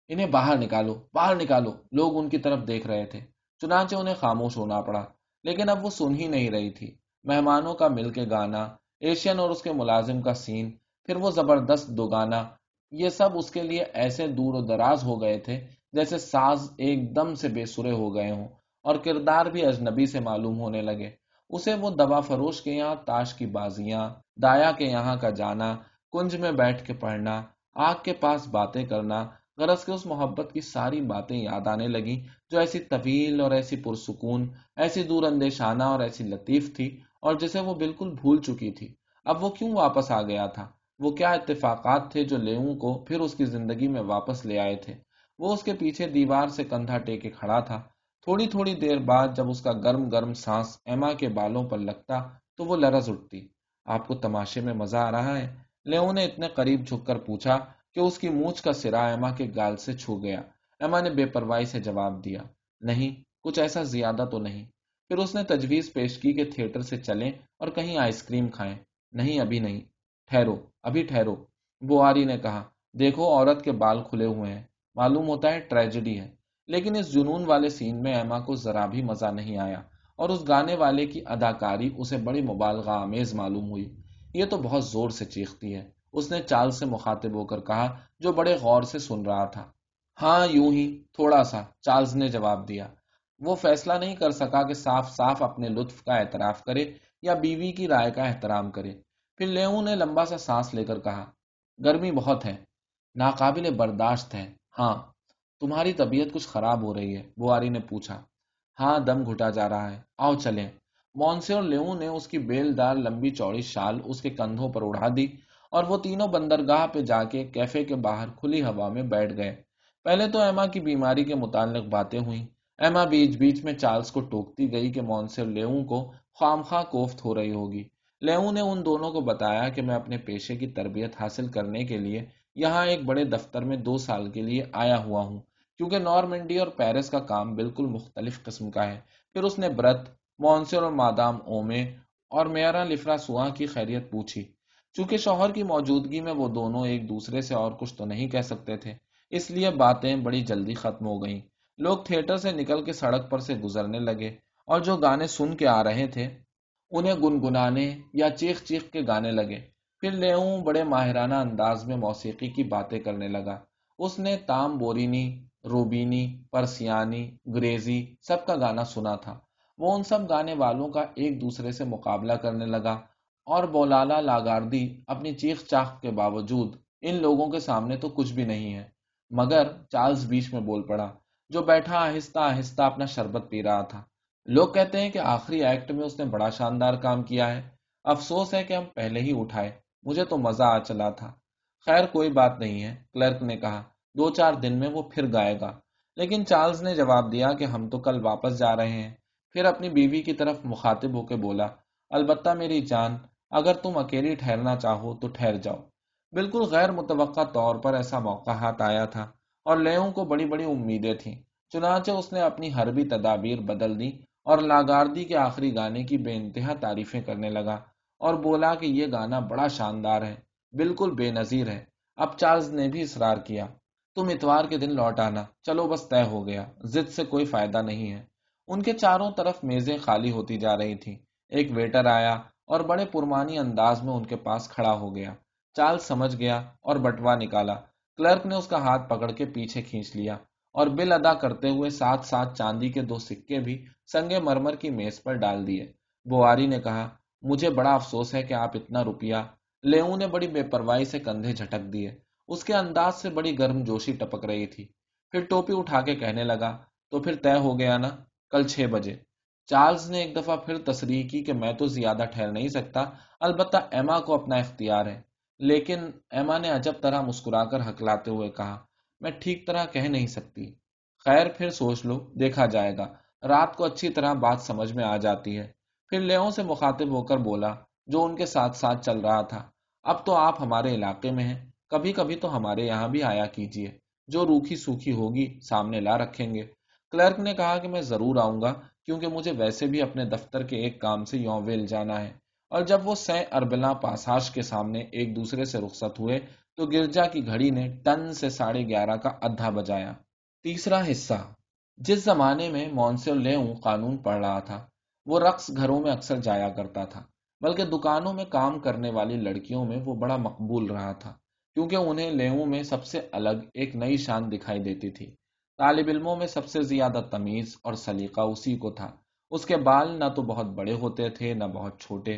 انہیں باہر نکالو باہر نکالو۔ لوگ ان کی طرف دیکھ رہے تھے۔ چنانچہ انہیں خاموش ہونا پڑا۔ لیکن اب وہ سن ہی نہیں رہی تھی۔ مہمانوں کا مل کے گانا، ایشین اور اس کے ملازم کا سین، پھر وہ زبردست دو گانا۔ یہ سب اس کے لیے ایسے دور و دراز ہو گئے تھے جیسے ساز ایک دم سے بے سرے ہو گئے ہوں۔ اور کردار بھی اجنبی سے معلوم ہونے لگے۔ اسے وہ دوا فروش کے یہاں، تاش کی بازیاں، دایا کے یہاں کا جانا، کنج میں بیٹھ کے پڑھنا، آگ کے پاس باتیں کرنا، غرض کے اس محبت کی ساری باتیں یاد آنے لگی جو ایسی طویل اور ایسی پرسکون، ایسی دور اندیشانہ اور ایسی لطیف تھی اور جسے وہ بالکل بھول چکی تھی۔ اب وہ کیوں واپس آ گیا تھا؟ وہ کیا اتفاقات تھے جو لیوں کو پھر اس کی زندگی میں واپس لے آئے تھے؟ وہ اس کے پیچھے دیوار سے کندھا ٹیکے کھڑا تھا۔ تھوڑی تھوڑی دیر بعد جب اس کا گرم گرم سانس ایما کے بالوں پر لگتا تو وہ لرز اٹھتی۔ آپ کو تماشے میں مزہ آ رہا ہے؟ لیو نے اتنے قریب جھک کر پوچھا کہ اس کی مونچھ کا سرا ایما کے گال سے چھو گیا۔ ایما نے بے پرواہی سے جواب دیا، نہیں، کچھ ایسا زیادہ تو نہیں۔ پھر اس نے تجویز پیش کی کہ تھیٹر سے چلیں اور کہیں آئس کریم کھائیں۔ نہیں، ابھی نہیں، ٹھہرو، ابھی ٹھہرو۔ بواری نے کہا، دیکھو، عورت کے بال کھلے ہوئے ہیں۔ معلوم ہوتا ہے ٹریجڈی ہے۔ لیکن اس جنون والے سین میں ایما کو ذرا بھی مزہ نہیں آیا اور اس گانے والے کی اداکاری اسے بڑی مبالغہ آمیز معلوم ہوئی۔ یہ تو بہت زور سے چیختی ہے۔ اس نے چال سے مخاطب ہو کر کہا، جو بڑے غور سے سن رہا تھا۔ ہاں یوں ہی، تھوڑا سا، چارلز نے جواب دیا۔ وہ فیصلہ نہیں کر سکا کہ صاف صاف اپنے لطف کا اعتراف کرے یا بیوی کی رائے کا احترام کرے۔ پھر لیو نے لمبا سا سانس لے کر کہا، گرمی بہت ہے، ناقابل برداشت ہے۔ ہاں تمہاری طبیعت کچھ خراب ہو رہی ہے، بواری نے پوچھا۔ ہاں دم گھٹا جا رہا ہے۔ آؤ چلیں۔ مونسے اور لیو نے اس کی بیل دار لمبی چوڑی شال اس کے کندھوں پر اڑا دی اور وہ تینوں بندرگاہ پہ جا کے کیفے کے باہر کھلی ہوا میں بیٹھ گئے۔ پہلے تو ایما کی بیماری کے متعلق باتیں ہوئیں۔ ایما بیچ بیچ میں چارلز کو ٹوکتی گئی کہ مونسے اور لیو کو خام خواہ کوفت ہو رہی ہوگی۔ لیو نے ان دونوں کو بتایا کہ میں اپنے پیشے کی تربیت حاصل کرنے کے لیے یہاں ایک بڑے دفتر میں دو سال کے لیے آیا ہوا ہوں۔ کیونکہ نارمنڈی اور پیرس کا کام بالکل مختلف قسم کا ہے۔ پھر اس نے برت مونسر اور مادام اومے اور میرا لفرا سوا کی خیریت پوچھی۔ چونکہ شوہر کی موجودگی میں وہ دونوں ایک دوسرے سے اور کچھ تو نہیں کہہ سکتے تھے، اس لیے باتیں بڑی جلدی ختم ہو گئیں۔ لوگ تھیٹر سے نکل کے سڑک پر سے گزرنے لگے اور جو گانے سن کے آ رہے تھے، انہیں گنگنانے یا چیخ چیخ کے گانے لگے۔ پھر لیوں بڑے ماہرانہ انداز میں موسیقی کی باتیں کرنے لگا۔ اس نے تام بورینی، روبینی، پرسیانی گریزی سب کا گانا سنا تھا۔ وہ ان سب گانے والوں کا ایک دوسرے سے مقابلہ کرنے لگا اور بولالا لاگاردی اپنی چیخ چاخ کے باوجود ان لوگوں کے سامنے تو کچھ بھی نہیں ہے۔ مگر چارلز بیچ میں بول پڑا، جو بیٹھا آہستہ آہستہ اپنا شربت پی رہا تھا۔ لوگ کہتے ہیں کہ آخری ایکٹ میں اس نے بڑا شاندار کام کیا ہے۔ افسوس ہے کہ ہم پہلے ہی اٹھائے۔ مجھے تو مزہ آ چلا تھا۔ خیر، کوئی بات نہیں ہے، کلرک نے کہا۔ دو چار دن میں وہ پھر گائے گا۔ لیکن چارلز نے جواب دیا کہ ہم تو کل واپس جا رہے ہیں۔ پھر اپنی بیوی کی طرف مخاطب ہو کے بولا، البتہ میری جان، اگر تم اکیلی ٹھہرنا چاہو تو ٹھہر جاؤ۔ بالکل غیر متوقع طور پر ایسا موقع ہاتھ آیا تھا اور لیوں کو بڑی بڑی امیدیں تھیں۔ چنانچہ اس نے اپنی حربی تدابیر بدل دی اور لاگاردی کے آخری گانے کی بے انتہا تعریفیں کرنے لگا۔ اور بولا کہ یہ گانا بڑا شاندار ہے، بالکل بے نظیر ہے۔ اب چارلز نے بھی اصرار کیا۔ تم اتوار کے دن لوٹ آنا۔ چلو بس طے ہو گیا۔ ضد سے کوئی فائدہ نہیں ہے۔ ان کے چاروں طرف میزیں خالی ہوتی جا رہی تھی ایک ویٹر آیا اور بڑے پرمانی انداز میں ان کے پاس کھڑا ہو گیا۔ چارلز سمجھ گیا اور بٹوا نکالا۔ کلرک نے اس کا ہاتھ پکڑ کے پیچھے کھینچ لیا اور بل ادا کرتے ہوئے ساتھ ساتھ چاندی کے دو سکے بھی سنگے مرمر کی میز پر ڈال دیے۔ بواری نے کہا مجھے بڑا افسوس ہے کہ آپ اتنا روپیہ لیو نے بڑی بے پرواہی سے کندھے جھٹک دیے۔ اس کے انداز سے بڑی گرم جوشی ٹپک رہی تھی۔ پھر ٹوپی اٹھا کے کہنے لگا، تو پھر طے ہو گیا نا، کل چھ بجے۔ چارلز نے ایک دفعہ پھر تصریح کی کہ میں تو زیادہ ٹھہر نہیں سکتا، البتہ ایما کو اپنا اختیار ہے۔ لیکن ایما نے عجب طرح مسکرا کر ہکلاتے ہوئے کہا، میں ٹھیک طرح کہہ نہیں سکتی۔ خیر، پھر سوچ لو، دیکھا جائے گا۔ رات کو اچھی طرح بات سمجھ میں آ جاتی ہے۔ پھر لیوں سے مخاطب ہو کر بولا، جو ان کے ساتھ ساتھ چل رہا تھا، اب تو آپ ہمارے علاقے میں ہیں، کبھی کبھی تو ہمارے یہاں بھی آیا کیجیے جو روکھی سوکھی ہوگی سامنے لا رکھیں گے۔ کلرک نے کہا کہ میں ضرور آؤں گا، کیونکہ مجھے ویسے بھی اپنے دفتر کے ایک کام سے یوویل جانا ہے۔ اور جب وہ سہ اربلا پاساش کے سامنے ایک دوسرے سے رخصت ہوئے، تو گرجا کی گھڑی نے ٹن سے ساڑھے گیارہ کا ادھا بجایا۔ تیسرا حصہ۔ جس زمانے میں مونسل لیوں قانون پڑھ رہا تھا وہ رقص گھروں میں اکثر جایا کرتا تھا، بلکہ دکانوں میں کام کرنے والی لڑکیوں میں وہ بڑا مقبول رہا تھا، کیونکہ انہیں لیوں میں سب سے الگ ایک نئی شان دکھائی دیتی تھی۔ طالب علموں میں سب سے زیادہ تمیز اور سلیقہ اسی کو تھا۔ اس کے بال نہ تو بہت بڑے ہوتے تھے، نہ بہت چھوٹے۔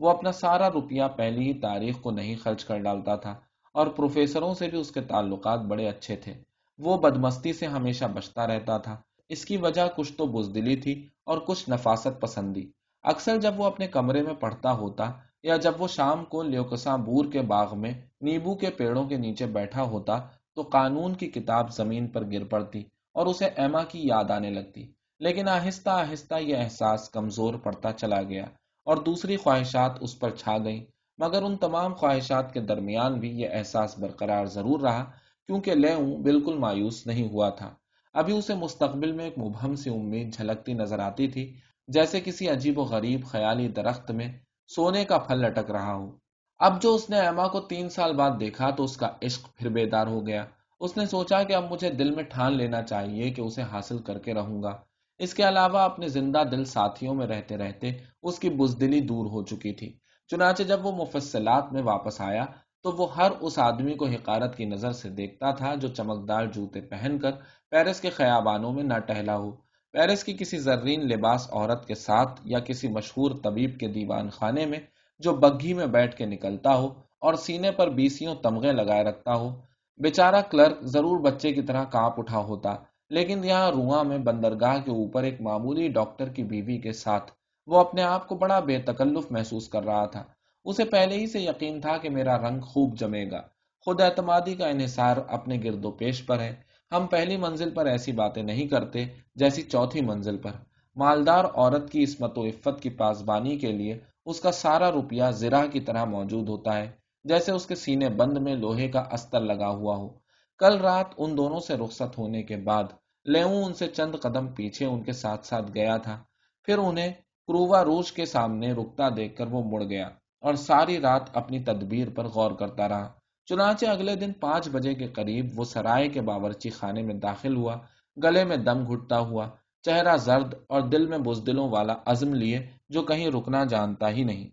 وہ اپنا سارا روپیہ پہلی ہی تاریخ کو نہیں خرچ کر ڈالتا تھا، اور پروفیسروں سے بھی اس کے تعلقات بڑے اچھے تھے۔ وہ بدمستی سے ہمیشہ بچتا رہتا تھا۔ اس کی وجہ کچھ تو بزدلی تھی اور کچھ نفاست پسندی۔ اکثر جب وہ اپنے کمرے میں پڑھتا ہوتا یا جب وہ شام کو لیوکساں بور کے باغ میں نیبو کے پیڑوں کے نیچے بیٹھا ہوتا تو قانون کی کتاب زمین پر گر پڑتی اور اسے ایما کی یاد آنے لگتی۔ لیکن آہستہ آہستہ یہ احساس کمزور پڑتا چلا گیا اور دوسری خواہشات اس پر چھا گئیں۔ مگر ان تمام خواہشات کے درمیان بھی یہ احساس برقرار ضرور رہا کیونکہ لیوں بالکل مایوس نہیں ہوا تھا۔ ابھی اسے مستقبل میں ایک مبہم سی امید جھلکتی نظر آتی تھی، جیسے کسی عجیب و غریب خیالی درخت میں سونے کا پھل لٹک رہا ہو۔ اب جو اس نے ایما کو تین سال بعد دیکھا تو اس کا عشق پھر بیدار ہو گیا۔ اس نے سوچا کہ اب مجھے دل میں ٹھان لینا چاہیے کہ اسے حاصل کر کے رہوں گا۔ اس کے علاوہ اپنے زندہ دل ساتھیوں میں رہتے رہتے اس کی بزدلی دور ہو چکی تھی۔ چنانچہ جب وہ مفصلات میں واپس آیا تو وہ ہر اس آدمی کو حقارت کی نظر سے دیکھتا تھا جو چمکدار جوتے پہن کر پیرس کے خیابانوں میں نہ ٹہلا ہو۔ پیرس کی کسی زرین لباس عورت کے ساتھ یا کسی مشہور طبیب کے دیوان خانے میں جو بگھی میں بیٹھ کے نکلتا ہو اور سینے پر بیسیوں تمغے لگائے رکھتا ہو۔ بیچارہ کلرک ضرور بچے کی طرح کاپ اٹھا ہوتا، لیکن یہاں رواں میں بندرگاہ کے اوپر ایک معمولی ڈاکٹر کی بیوی کے ساتھ وہ اپنے آپ کو بڑا بے تکلف محسوس کر رہا تھا۔ اسے پہلے ہی سے یقین تھا کہ میرا رنگ خوب جمے گا۔ خود اعتمادی کا انحصار اپنے گرد و پیش پر ہے۔ ہم پہلی منزل پر ایسی باتیں نہیں کرتے جیسی چوتھی منزل پر۔ مالدار عورت کی عصمت و عفت کی پاسبانی کے لیے اس کا سارا روپیہ زرا کی طرح موجود ہوتا ہے، جیسے اس کے سینے بند میں لوہے کا استر لگا ہوا ہو۔ کل رات ان دونوں سے رخصت ہونے کے بعد لیوں ان سے چند قدم پیچھے ان کے ساتھ ساتھ گیا تھا۔ پھر انہیں کرووا روش کے سامنے رکتا دیکھ کر وہ مڑ گیا۔ اور ساری رات اپنی تدبیر پر غور کرتا رہا۔ چنانچہ اگلے دن پانچ بجے کے قریب وہ سرائے کے باورچی خانے میں داخل ہوا، گلے میں دم گھٹتا ہوا، چہرہ زرد اور دل میں بزدلوں والا عزم لیے جو کہیں رکنا جانتا ہی نہیں۔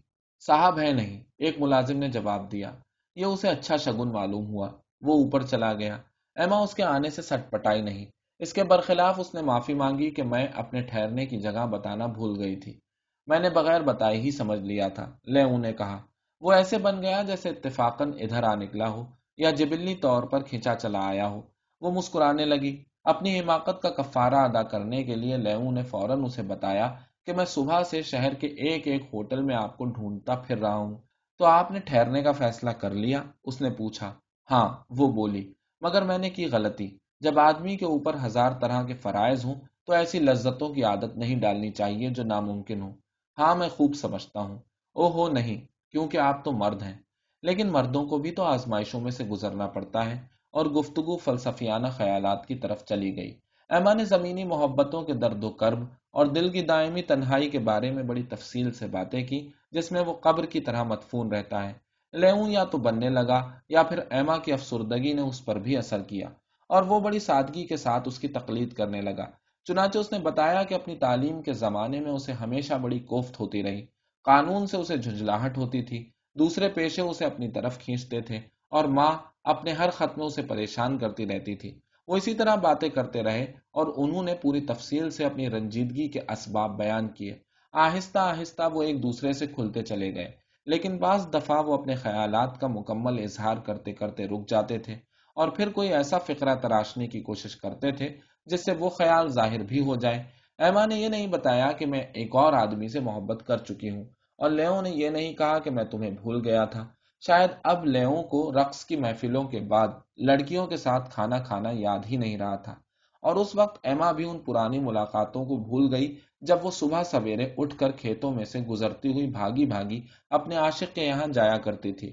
صاحب ہے نہیں، ایک ملازم نے جواب دیا۔ یہ اسے اچھا شگن معلوم ہوا۔ وہ اوپر چلا گیا۔ ایما اس کے آنے سے سٹ پٹائی نہیں۔ اس کے برخلاف اس نے معافی مانگی کہ میں اپنے ٹھہرنے کی جگہ بتانا بھول گئی تھی۔ میں نے بغیر بتائے ہی سمجھ لیا تھا۔ لے انہیں کہا، وہ ایسے بن گیا جیسے اتفاقن ادھر آ نکلا ہو یا جبلی طور پر کھینچا چلا آیا ہو۔ وہ مسکرانے لگی۔ اپنی حماقت کا کفارہ ادا کرنے کے لیے لیو نے فوراً اسے بتایا کہ میں صبح سے شہر کے ایک ایک ہوٹل میں آپ کو ڈھونڈتا پھر رہا ہوں۔ تو آپ نے ٹھہرنے کا فیصلہ کر لیا؟ اس نے پوچھا۔ ہاں وہ بولی۔ مگر میں نے کی غلطی؟ جب آدمی کے اوپر ہزار طرح کے فرائض ہوں تو ایسی لذتوں کی عادت نہیں ڈالنی چاہیے جو ناممکن ہو ہاں میں خوب سمجھتا ہوں۔ او ہو نہیں، کیونکہ آپ تو مرد ہیں۔ لیکن مردوں کو بھی تو آزمائشوں میں سے گزرنا پڑتا ہے اور گفتگو فلسفیانہ خیالات کی طرف چلی گئی۔ ایما نے زمینی محبتوں کے درد و کرب اور دل کی دائمی تنہائی کے بارے میں بڑی تفصیل سے باتیں کی، جس میں وہ قبر کی طرح مدفون رہتا ہے۔ لیوں یا تو بننے لگا یا پھر ایما کی افسردگی نے اس پر بھی اثر کیا۔ اور وہ بڑی سادگی کے ساتھ اس کی تقلید کرنے لگا۔ چنانچہ اس نے بتایا کہ اپنی تعلیم کے زمانے میں اسے ہمیشہ بڑی کوفت ہوتی رہی۔ قانون سے اسے جھنجھلاہٹ ہوتی تھی، دوسرے پیشے اسے اپنی طرف کھینچتے تھے اور ماں اپنے ہر خط میں اسے پریشان کرتی رہتی تھی۔ وہ اسی طرح باتیں کرتے رہے اور انہوں نے پوری تفصیل سے اپنی رنجیدگی کے اسباب بیان کیے۔ آہستہ آہستہ وہ ایک دوسرے سے کھلتے چلے گئے، لیکن بعض دفعہ وہ اپنے خیالات کا مکمل اظہار کرتے کرتے رک جاتے تھے اور پھر کوئی ایسا فقرہ تراشنے کی کوشش کرتے تھے جس سے وہ خیال ظاہر بھی ہو جائے۔ ایما نے یہ نہیں بتایا کہ میں ایک اور آدمی سے محبت کر چکی ہوں، اور لیو نے یہ نہیں کہا کہ میں تمہیں بھول گیا تھا۔ شاید اب لیو کو رقص کی محفلوں کے بعد لڑکیوں کے ساتھ کھانا کھانا یاد ہی نہیں رہا تھا۔ اور اس وقت ایما بھی ان پرانی ملاقاتوں کو بھول گئی جب وہ صبح سویرے اٹھ کر کھیتوں میں سے گزرتی ہوئی بھاگی بھاگی اپنے عاشق کے یہاں جایا کرتی تھی۔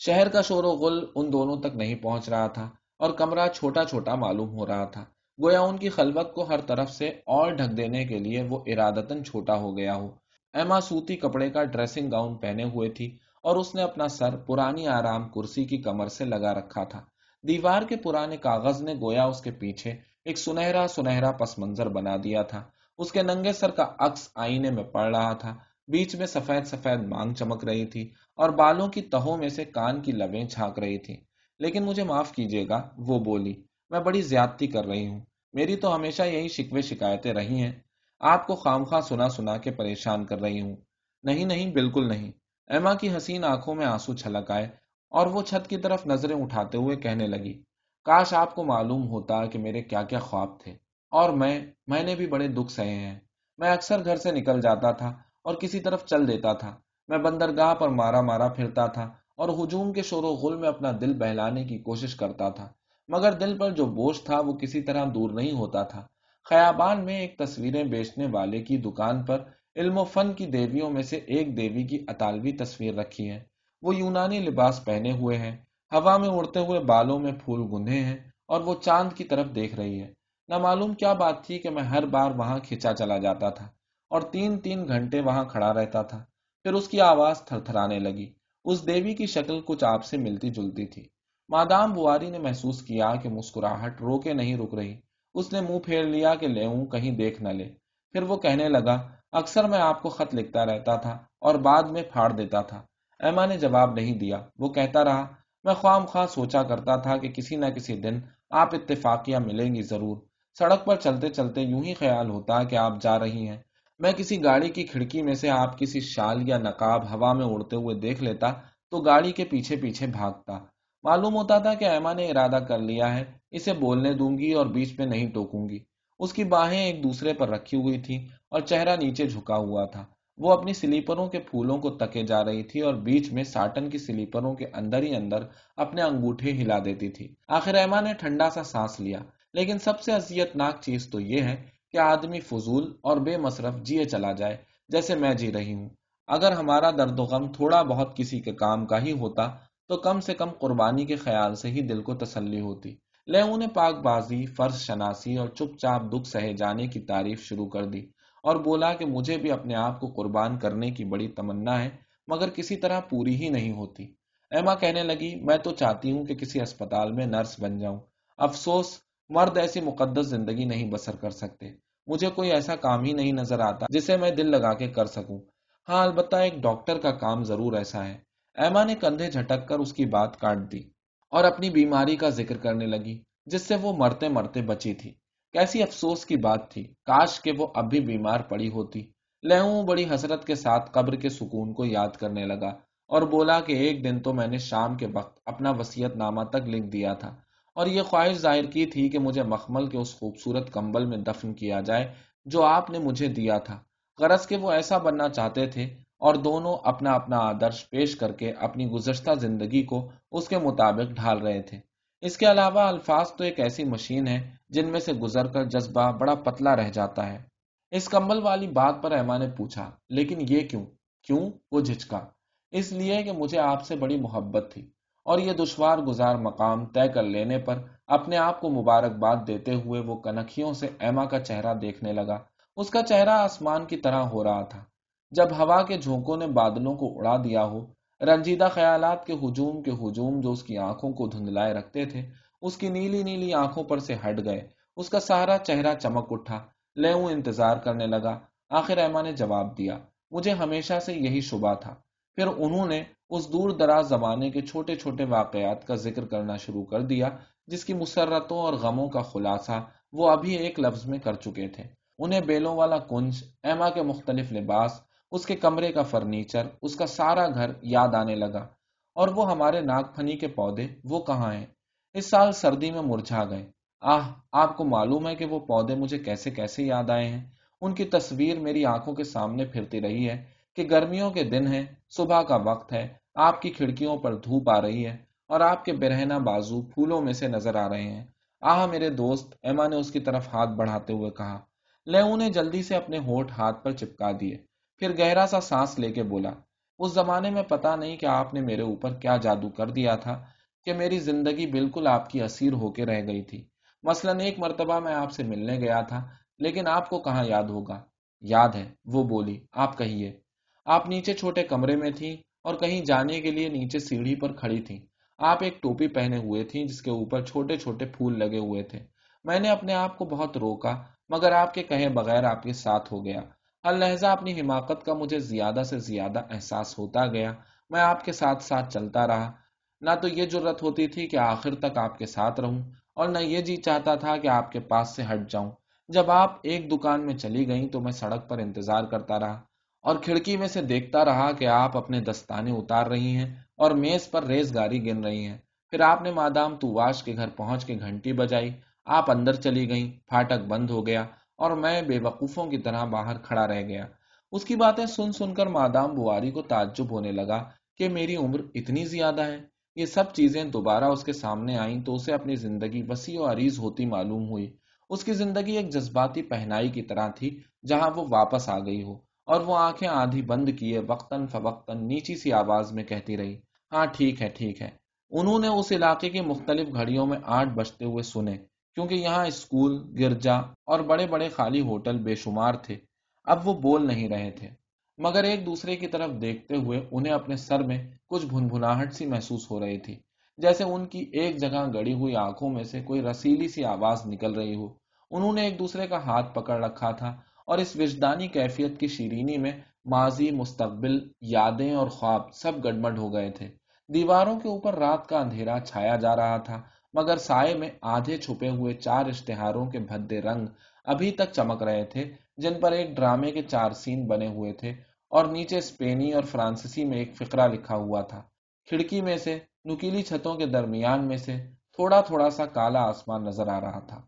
شہر کا شور و غل ان دونوں تک نہیں پہنچ رہا تھا، اور کمرہ چھوٹا چھوٹا معلوم ہو رہا تھا۔ گویا ان کی خلوت کو ہر طرف سے اور ڈھک دینے کے لیے وہ ارادتن چھوٹا ہو گیا ہو۔ ایما سوتی کپڑے کا ڈریسنگ گاؤن پہنے ہوئے تھی اور اس نے اپنا سر پرانی آرام کرسی کی کمر سے لگا رکھا تھا۔ دیوار کے پرانے کاغذ نے گویا اس کے پیچھے ایک سنہرا سنہرا پس منظر بنا دیا تھا۔ اس کے ننگے سر کا عکس آئینے میں پڑ رہا تھا۔ بیچ میں سفید سفید مانگ چمک رہی تھی اور بالوں کی تہوں میں سے کان کی لویں چھانک رہی تھی لیکن مجھے معاف کیجیے گا، وہ بولی میں بڑی زیادتی کر رہی ہوں۔ میری تو ہمیشہ یہی شکوے شکایتیں رہی ہیں۔ آپ کو خام خواہ سنا سنا کے پریشان کر رہی ہوں۔ نہیں نہیں، بالکل نہیں۔ ایما کی حسین آنکھوں میں آنسو چھلک آئے اور وہ چھت کی طرف نظریں اٹھاتے ہوئے کہنے لگی، کاش آپ کو معلوم ہوتا کہ میرے کیا کیا خواب تھے۔ اور میں میں نے بھی بڑے دکھ سہے ہیں۔ میں اکثر گھر سے نکل جاتا تھا اور کسی طرف چل دیتا تھا۔ میں بندرگاہ پر مارا مارا پھرتا تھا اور ہجوم کے شور و غل میں اپنا دل بہلانے کی کوشش کرتا تھا۔ مگر دل پر جو بوجھ تھا وہ کسی طرح دور نہیں ہوتا تھا۔ خیابان میں ایک تصویریں بیچنے والے کی دکان پر علم و فن کی دیویوں میں سے ایک دیوی کی اطالوی تصویر رکھی ہے وہ یونانی لباس پہنے ہوئے ہیں۔ ہوا میں اڑتے ہوئے بالوں میں پھول گندے ہیں اور وہ چاند کی طرف دیکھ رہی ہے نہ معلوم کیا بات تھی کہ میں ہر بار وہاں کھینچا چلا جاتا تھا اور تین تین گھنٹے وہاں کھڑا رہتا تھا۔ پھر اس کی آواز تھر تھرانے لگی۔ اس دیوی کی شکل کچھ آپ سے ملتی جلتی تھی۔ مادام بواری نے محسوس کیا کہ مسکراہٹ رو کے نہیں رک رہی۔ اس نے منہ پھیر لیا کہ لے کہیں دیکھ نہ لے۔ پھر وہ کہنے لگا، اکثر میں آپ کو خط لکھتا رہتا تھا اور بعد میں پھاڑ دیتا تھا۔ ایما نے جواب نہیں دیا۔ وہ کہتا رہا، میں خواہ خواہ سوچا کرتا تھا کہ کسی نہ کسی دن آپ اتفاقیہ ملیں گی ضرور۔ سڑک پر چلتے چلتے یوں ہی خیال ہوتا کہ آپ جا رہی ہیں۔ میں کسی گاڑی کی کھڑکی میں سے آپ کسی شال یا نقاب ہوا میں اڑتے ہوئے دیکھ لیتا تو گاڑی کے پیچھے پیچھے بھاگتا۔ معلوم ہوتا تھا کہ ایما نے ارادہ کر لیا ہے، اسے بولنے دوں گی اور بیچ میں نہیں ٹوکوں گی۔ اس کی باہیں ایک دوسرے پر رکھی ہوئی تھی اور چہرہ نیچے جھکا ہوا تھا۔ وہ اپنی سلیپروں کے پھولوں کو تکے جا رہی تھی اور بیچ میں ساٹن کی سلیپروں کے اندر ہی اندر اپنے انگوٹھے ہلا دیتی تھی۔ آخر ایما نے ٹھنڈا سا سانس لیا، لیکن سب سے اذیت ناک چیز تو یہ ہے کہ آدمی فضول اور بے مصرف جیے چلا جائے، جیسے میں جی رہی ہوں۔ اگر ہمارا درد و غم تھوڑا بہت کسی کے کام کا ہی ہوتا تو کم سے کم قربانی کے خیال سے ہی دل کو تسلی ہوتی۔ لیو نے پاک بازی، فرض شناسی اور چپ چاپ دکھ سہے جانے کی تعریف شروع کر دی اور بولا کہ مجھے بھی اپنے آپ کو قربان کرنے کی بڑی تمنا ہے، مگر کسی طرح پوری ہی نہیں ہوتی۔ ایما کہنے لگی، میں تو چاہتی ہوں کہ کسی اسپتال میں نرس بن جاؤں۔ افسوس، مرد ایسی مقدس زندگی نہیں بسر کر سکتے۔ مجھے کوئی ایسا کام ہی نہیں نظر آتا جسے میں دل لگا کے کر سکوں۔ ہاں البتہ ایک ڈاکٹر کا کام ضرور ایسا ہے۔ ایما نے کندھے جھٹک کر اس کی بات کاٹ دی اور اپنی بیماری کا ذکر کرنے لگی، جس سے وہ مرتے مرتے بچی تھی۔ کیسی افسوس کی بات تھی۔ کاش کہ وہ اب بھی بیمار پڑی ہوتی۔ لہوں بڑی حسرت کے ساتھ قبر کے سکون کو یاد کرنے لگا اور بولا کہ ایک دن تو میں نے شام کے وقت اپنا وسیعت نامہ تک لکھ دیا تھا اور یہ خواہش ظاہر کی تھی کہ مجھے مخمل کے اس خوبصورت کمبل میں دفن کیا جائے جو آپ نے مجھے دیا تھا۔ غرض کہ وہ ایسا بننا چاہتے تھے اور دونوں اپنا اپنا آدرش پیش کر کے اپنی گزشتہ زندگی کو اس کے مطابق ڈھال رہے تھے۔ اس کے علاوہ الفاظ تو ایک ایسی مشین ہے جن میں سے گزر کر جذبہ بڑا پتلا رہ جاتا ہے۔ اس کمبل والی بات پر ایما نے پوچھا، لیکن یہ کیوں؟ کیوں؟ وہ جھچکا اس لیے کہ مجھے آپ سے بڑی محبت تھی اور یہ دشوار گزار مقام طے کر لینے پر اپنے آپ کو مبارکباد دیتے ہوئے وہ کنکھیوں سے ایما کا چہرہ دیکھنے لگا۔ اس کا چہرہ آسمان کی طرح ہو رہا تھا۔ جب ہوا کے جھونکوں نے بادلوں کو اڑا دیا ہو، رنجیدہ خیالات کے ہجوم کے ہجوم جو اس کی آنکھوں کو دھندلائے رکھتے تھے، اس کی نیلی نیلی آنکھوں پر سے ہٹ گئے۔ اس کا سارا چہرہ چمک اٹھا۔ لیوں انتظار کرنے لگا۔ آخر ایما نے جواب دیا، مجھے ہمیشہ سے یہی شبہ تھا۔ پھر انہوں نے اس دور دراز زمانے کے چھوٹے چھوٹے واقعات کا ذکر کرنا شروع کر دیا، جس کی مسرتوں اور غموں کا خلاصہ وہ ابھی ایک لفظ میں کر چکے تھے۔ انہیں بیلوں والا کنج، ایما کے مختلف لباس اس کے کمرے کا فرنیچر، اس کا سارا گھر یاد آنے لگا۔ اور وہ ہمارے ناگ پھنی کے پودے، وہ کہاں ہیں؟ اس سال سردی میں مرجھا گئے۔ آہ، آپ کو معلوم ہے کہ وہ پودے مجھے کیسے کیسے یاد آئے ہیں۔ ان کی تصویر میری آنکھوں کے سامنے پھرتی رہی ہے کہ گرمیوں کے دن ہے صبح کا وقت ہے، آپ کی کھڑکیوں پر دھوپ آ رہی ہے اور آپ کے برہنا بازو پھولوں میں سے نظر آ رہے ہیں۔ آہ، میرے دوست، ایما نے اس کی طرف ہاتھ بڑھاتے ہوئے کہا۔ لیو نے جلدی سے اپنے ہوٹ ہاتھ پر چپکا دیے۔ پھر گہرا سا سانس لے کے بولا، اس زمانے میں پتا نہیں کہ آپ نے میرے اوپر کیا جادو کر دیا تھا کہ میری زندگی بالکل آپ کی اسیر ہو کے رہ گئی تھی۔ مثلا ایک مرتبہ میں آپ سے ملنے گیا تھا، لیکن آپ کو کہاں یاد ہوگا؟ یاد ہے، وہ بولی، آپ کہیے۔ آپ نیچے چھوٹے کمرے میں تھی اور کہیں جانے کے لیے نیچے سیڑھی پر کھڑی تھی آپ ایک ٹوپی پہنے ہوئے تھی جس کے اوپر چھوٹے چھوٹے پھول لگے ہوئے تھے۔ میں نے اپنے آپ کو بہت روکا، مگر آپ کے کہے بغیر آپ کے ساتھ ہو گیا۔ ہر اپنی حماقت کا مجھے زیادہ سے زیادہ احساس ہوتا گیا۔ میں آپ کے ساتھ ساتھ چلتا رہا۔ نہ تو یہ ضرورت ہوتی تھی کہ آخر تک آپ کے ساتھ رہوں، اور نہ یہ جی چاہتا تھا کہ آپ کے پاس سے ہٹ جاؤں۔ جب آپ ایک دکان میں چلی گئیں تو میں سڑک پر انتظار کرتا رہا، اور کھڑکی میں سے دیکھتا رہا کہ آپ اپنے دستانے اتار رہی ہیں اور میز پر ریز گاری گن رہی ہیں۔ پھر آپ نے مادام تو واش کے گھر پہنچ کے گھنٹی بجائی۔ آپ اندر چلی گئیں، پھاٹک بند ہو گیا اور میں بے وقوفوں کی طرح باہر کھڑا رہ گیا۔ اس کی باتیں سن سن کر مادام بواری کو تعجب ہونے لگا کہ میری عمر اتنی زیادہ ہے۔ یہ سب چیزیں دوبارہ اس کے سامنے آئیں تو اسے اپنی زندگی وسیع و عریض ہوتی معلوم ہوئی۔ اس کی زندگی ایک جذباتی پہنائی کی طرح تھی جہاں وہ واپس آ گئی ہو اور وہ آنکھیں آدھی بند کیے وقتاً فوقتاً نیچی سی آواز میں کہتی رہی ہاں ٹھیک ہے ٹھیک ہے۔ انہوں نے اس علاقے کی مختلف گھڑیوں میں آٹھ بجتے ہوئے سنے۔ کیونکہ یہاں اسکول، گرجا اور بڑے بڑے خالی ہوٹل بے شمار تھے۔ اب وہ بول نہیں رہے تھے۔ مگر ایک دوسرے کی طرف دیکھتے ہوئے انہیں اپنے سر میں کچھ بھن بھناہٹ سی محسوس ہو رہی تھی، جیسے ان کی ایک جگہ گڑی ہوئی آنکھوں میں سے کوئی رسیلی سی آواز نکل رہی ہو۔ انہوں نے ایک دوسرے کا ہاتھ پکڑ رکھا تھا اور اس وجدانی کیفیت کی شیرینی میں ماضی، مستقبل، یادیں اور خواب سب گڑمڈ ہو گئے تھے۔ دیواروں کے اوپر رات کا اندھیرا چھایا جا رہا تھا۔ مگر سائے میں آدھے چھپے ہوئے چار اشتہاروں کے بھدے رنگ ابھی تک چمک رہے تھے، جن پر ایک ڈرامے کے چار سین بنے ہوئے تھے اور نیچے اسپینی اور فرانسیسی میں ایک فقرہ لکھا ہوا تھا۔ کھڑکی میں سے، نکیلی چھتوں کے درمیان میں سے، تھوڑا تھوڑا سا کالا آسمان نظر آ رہا تھا۔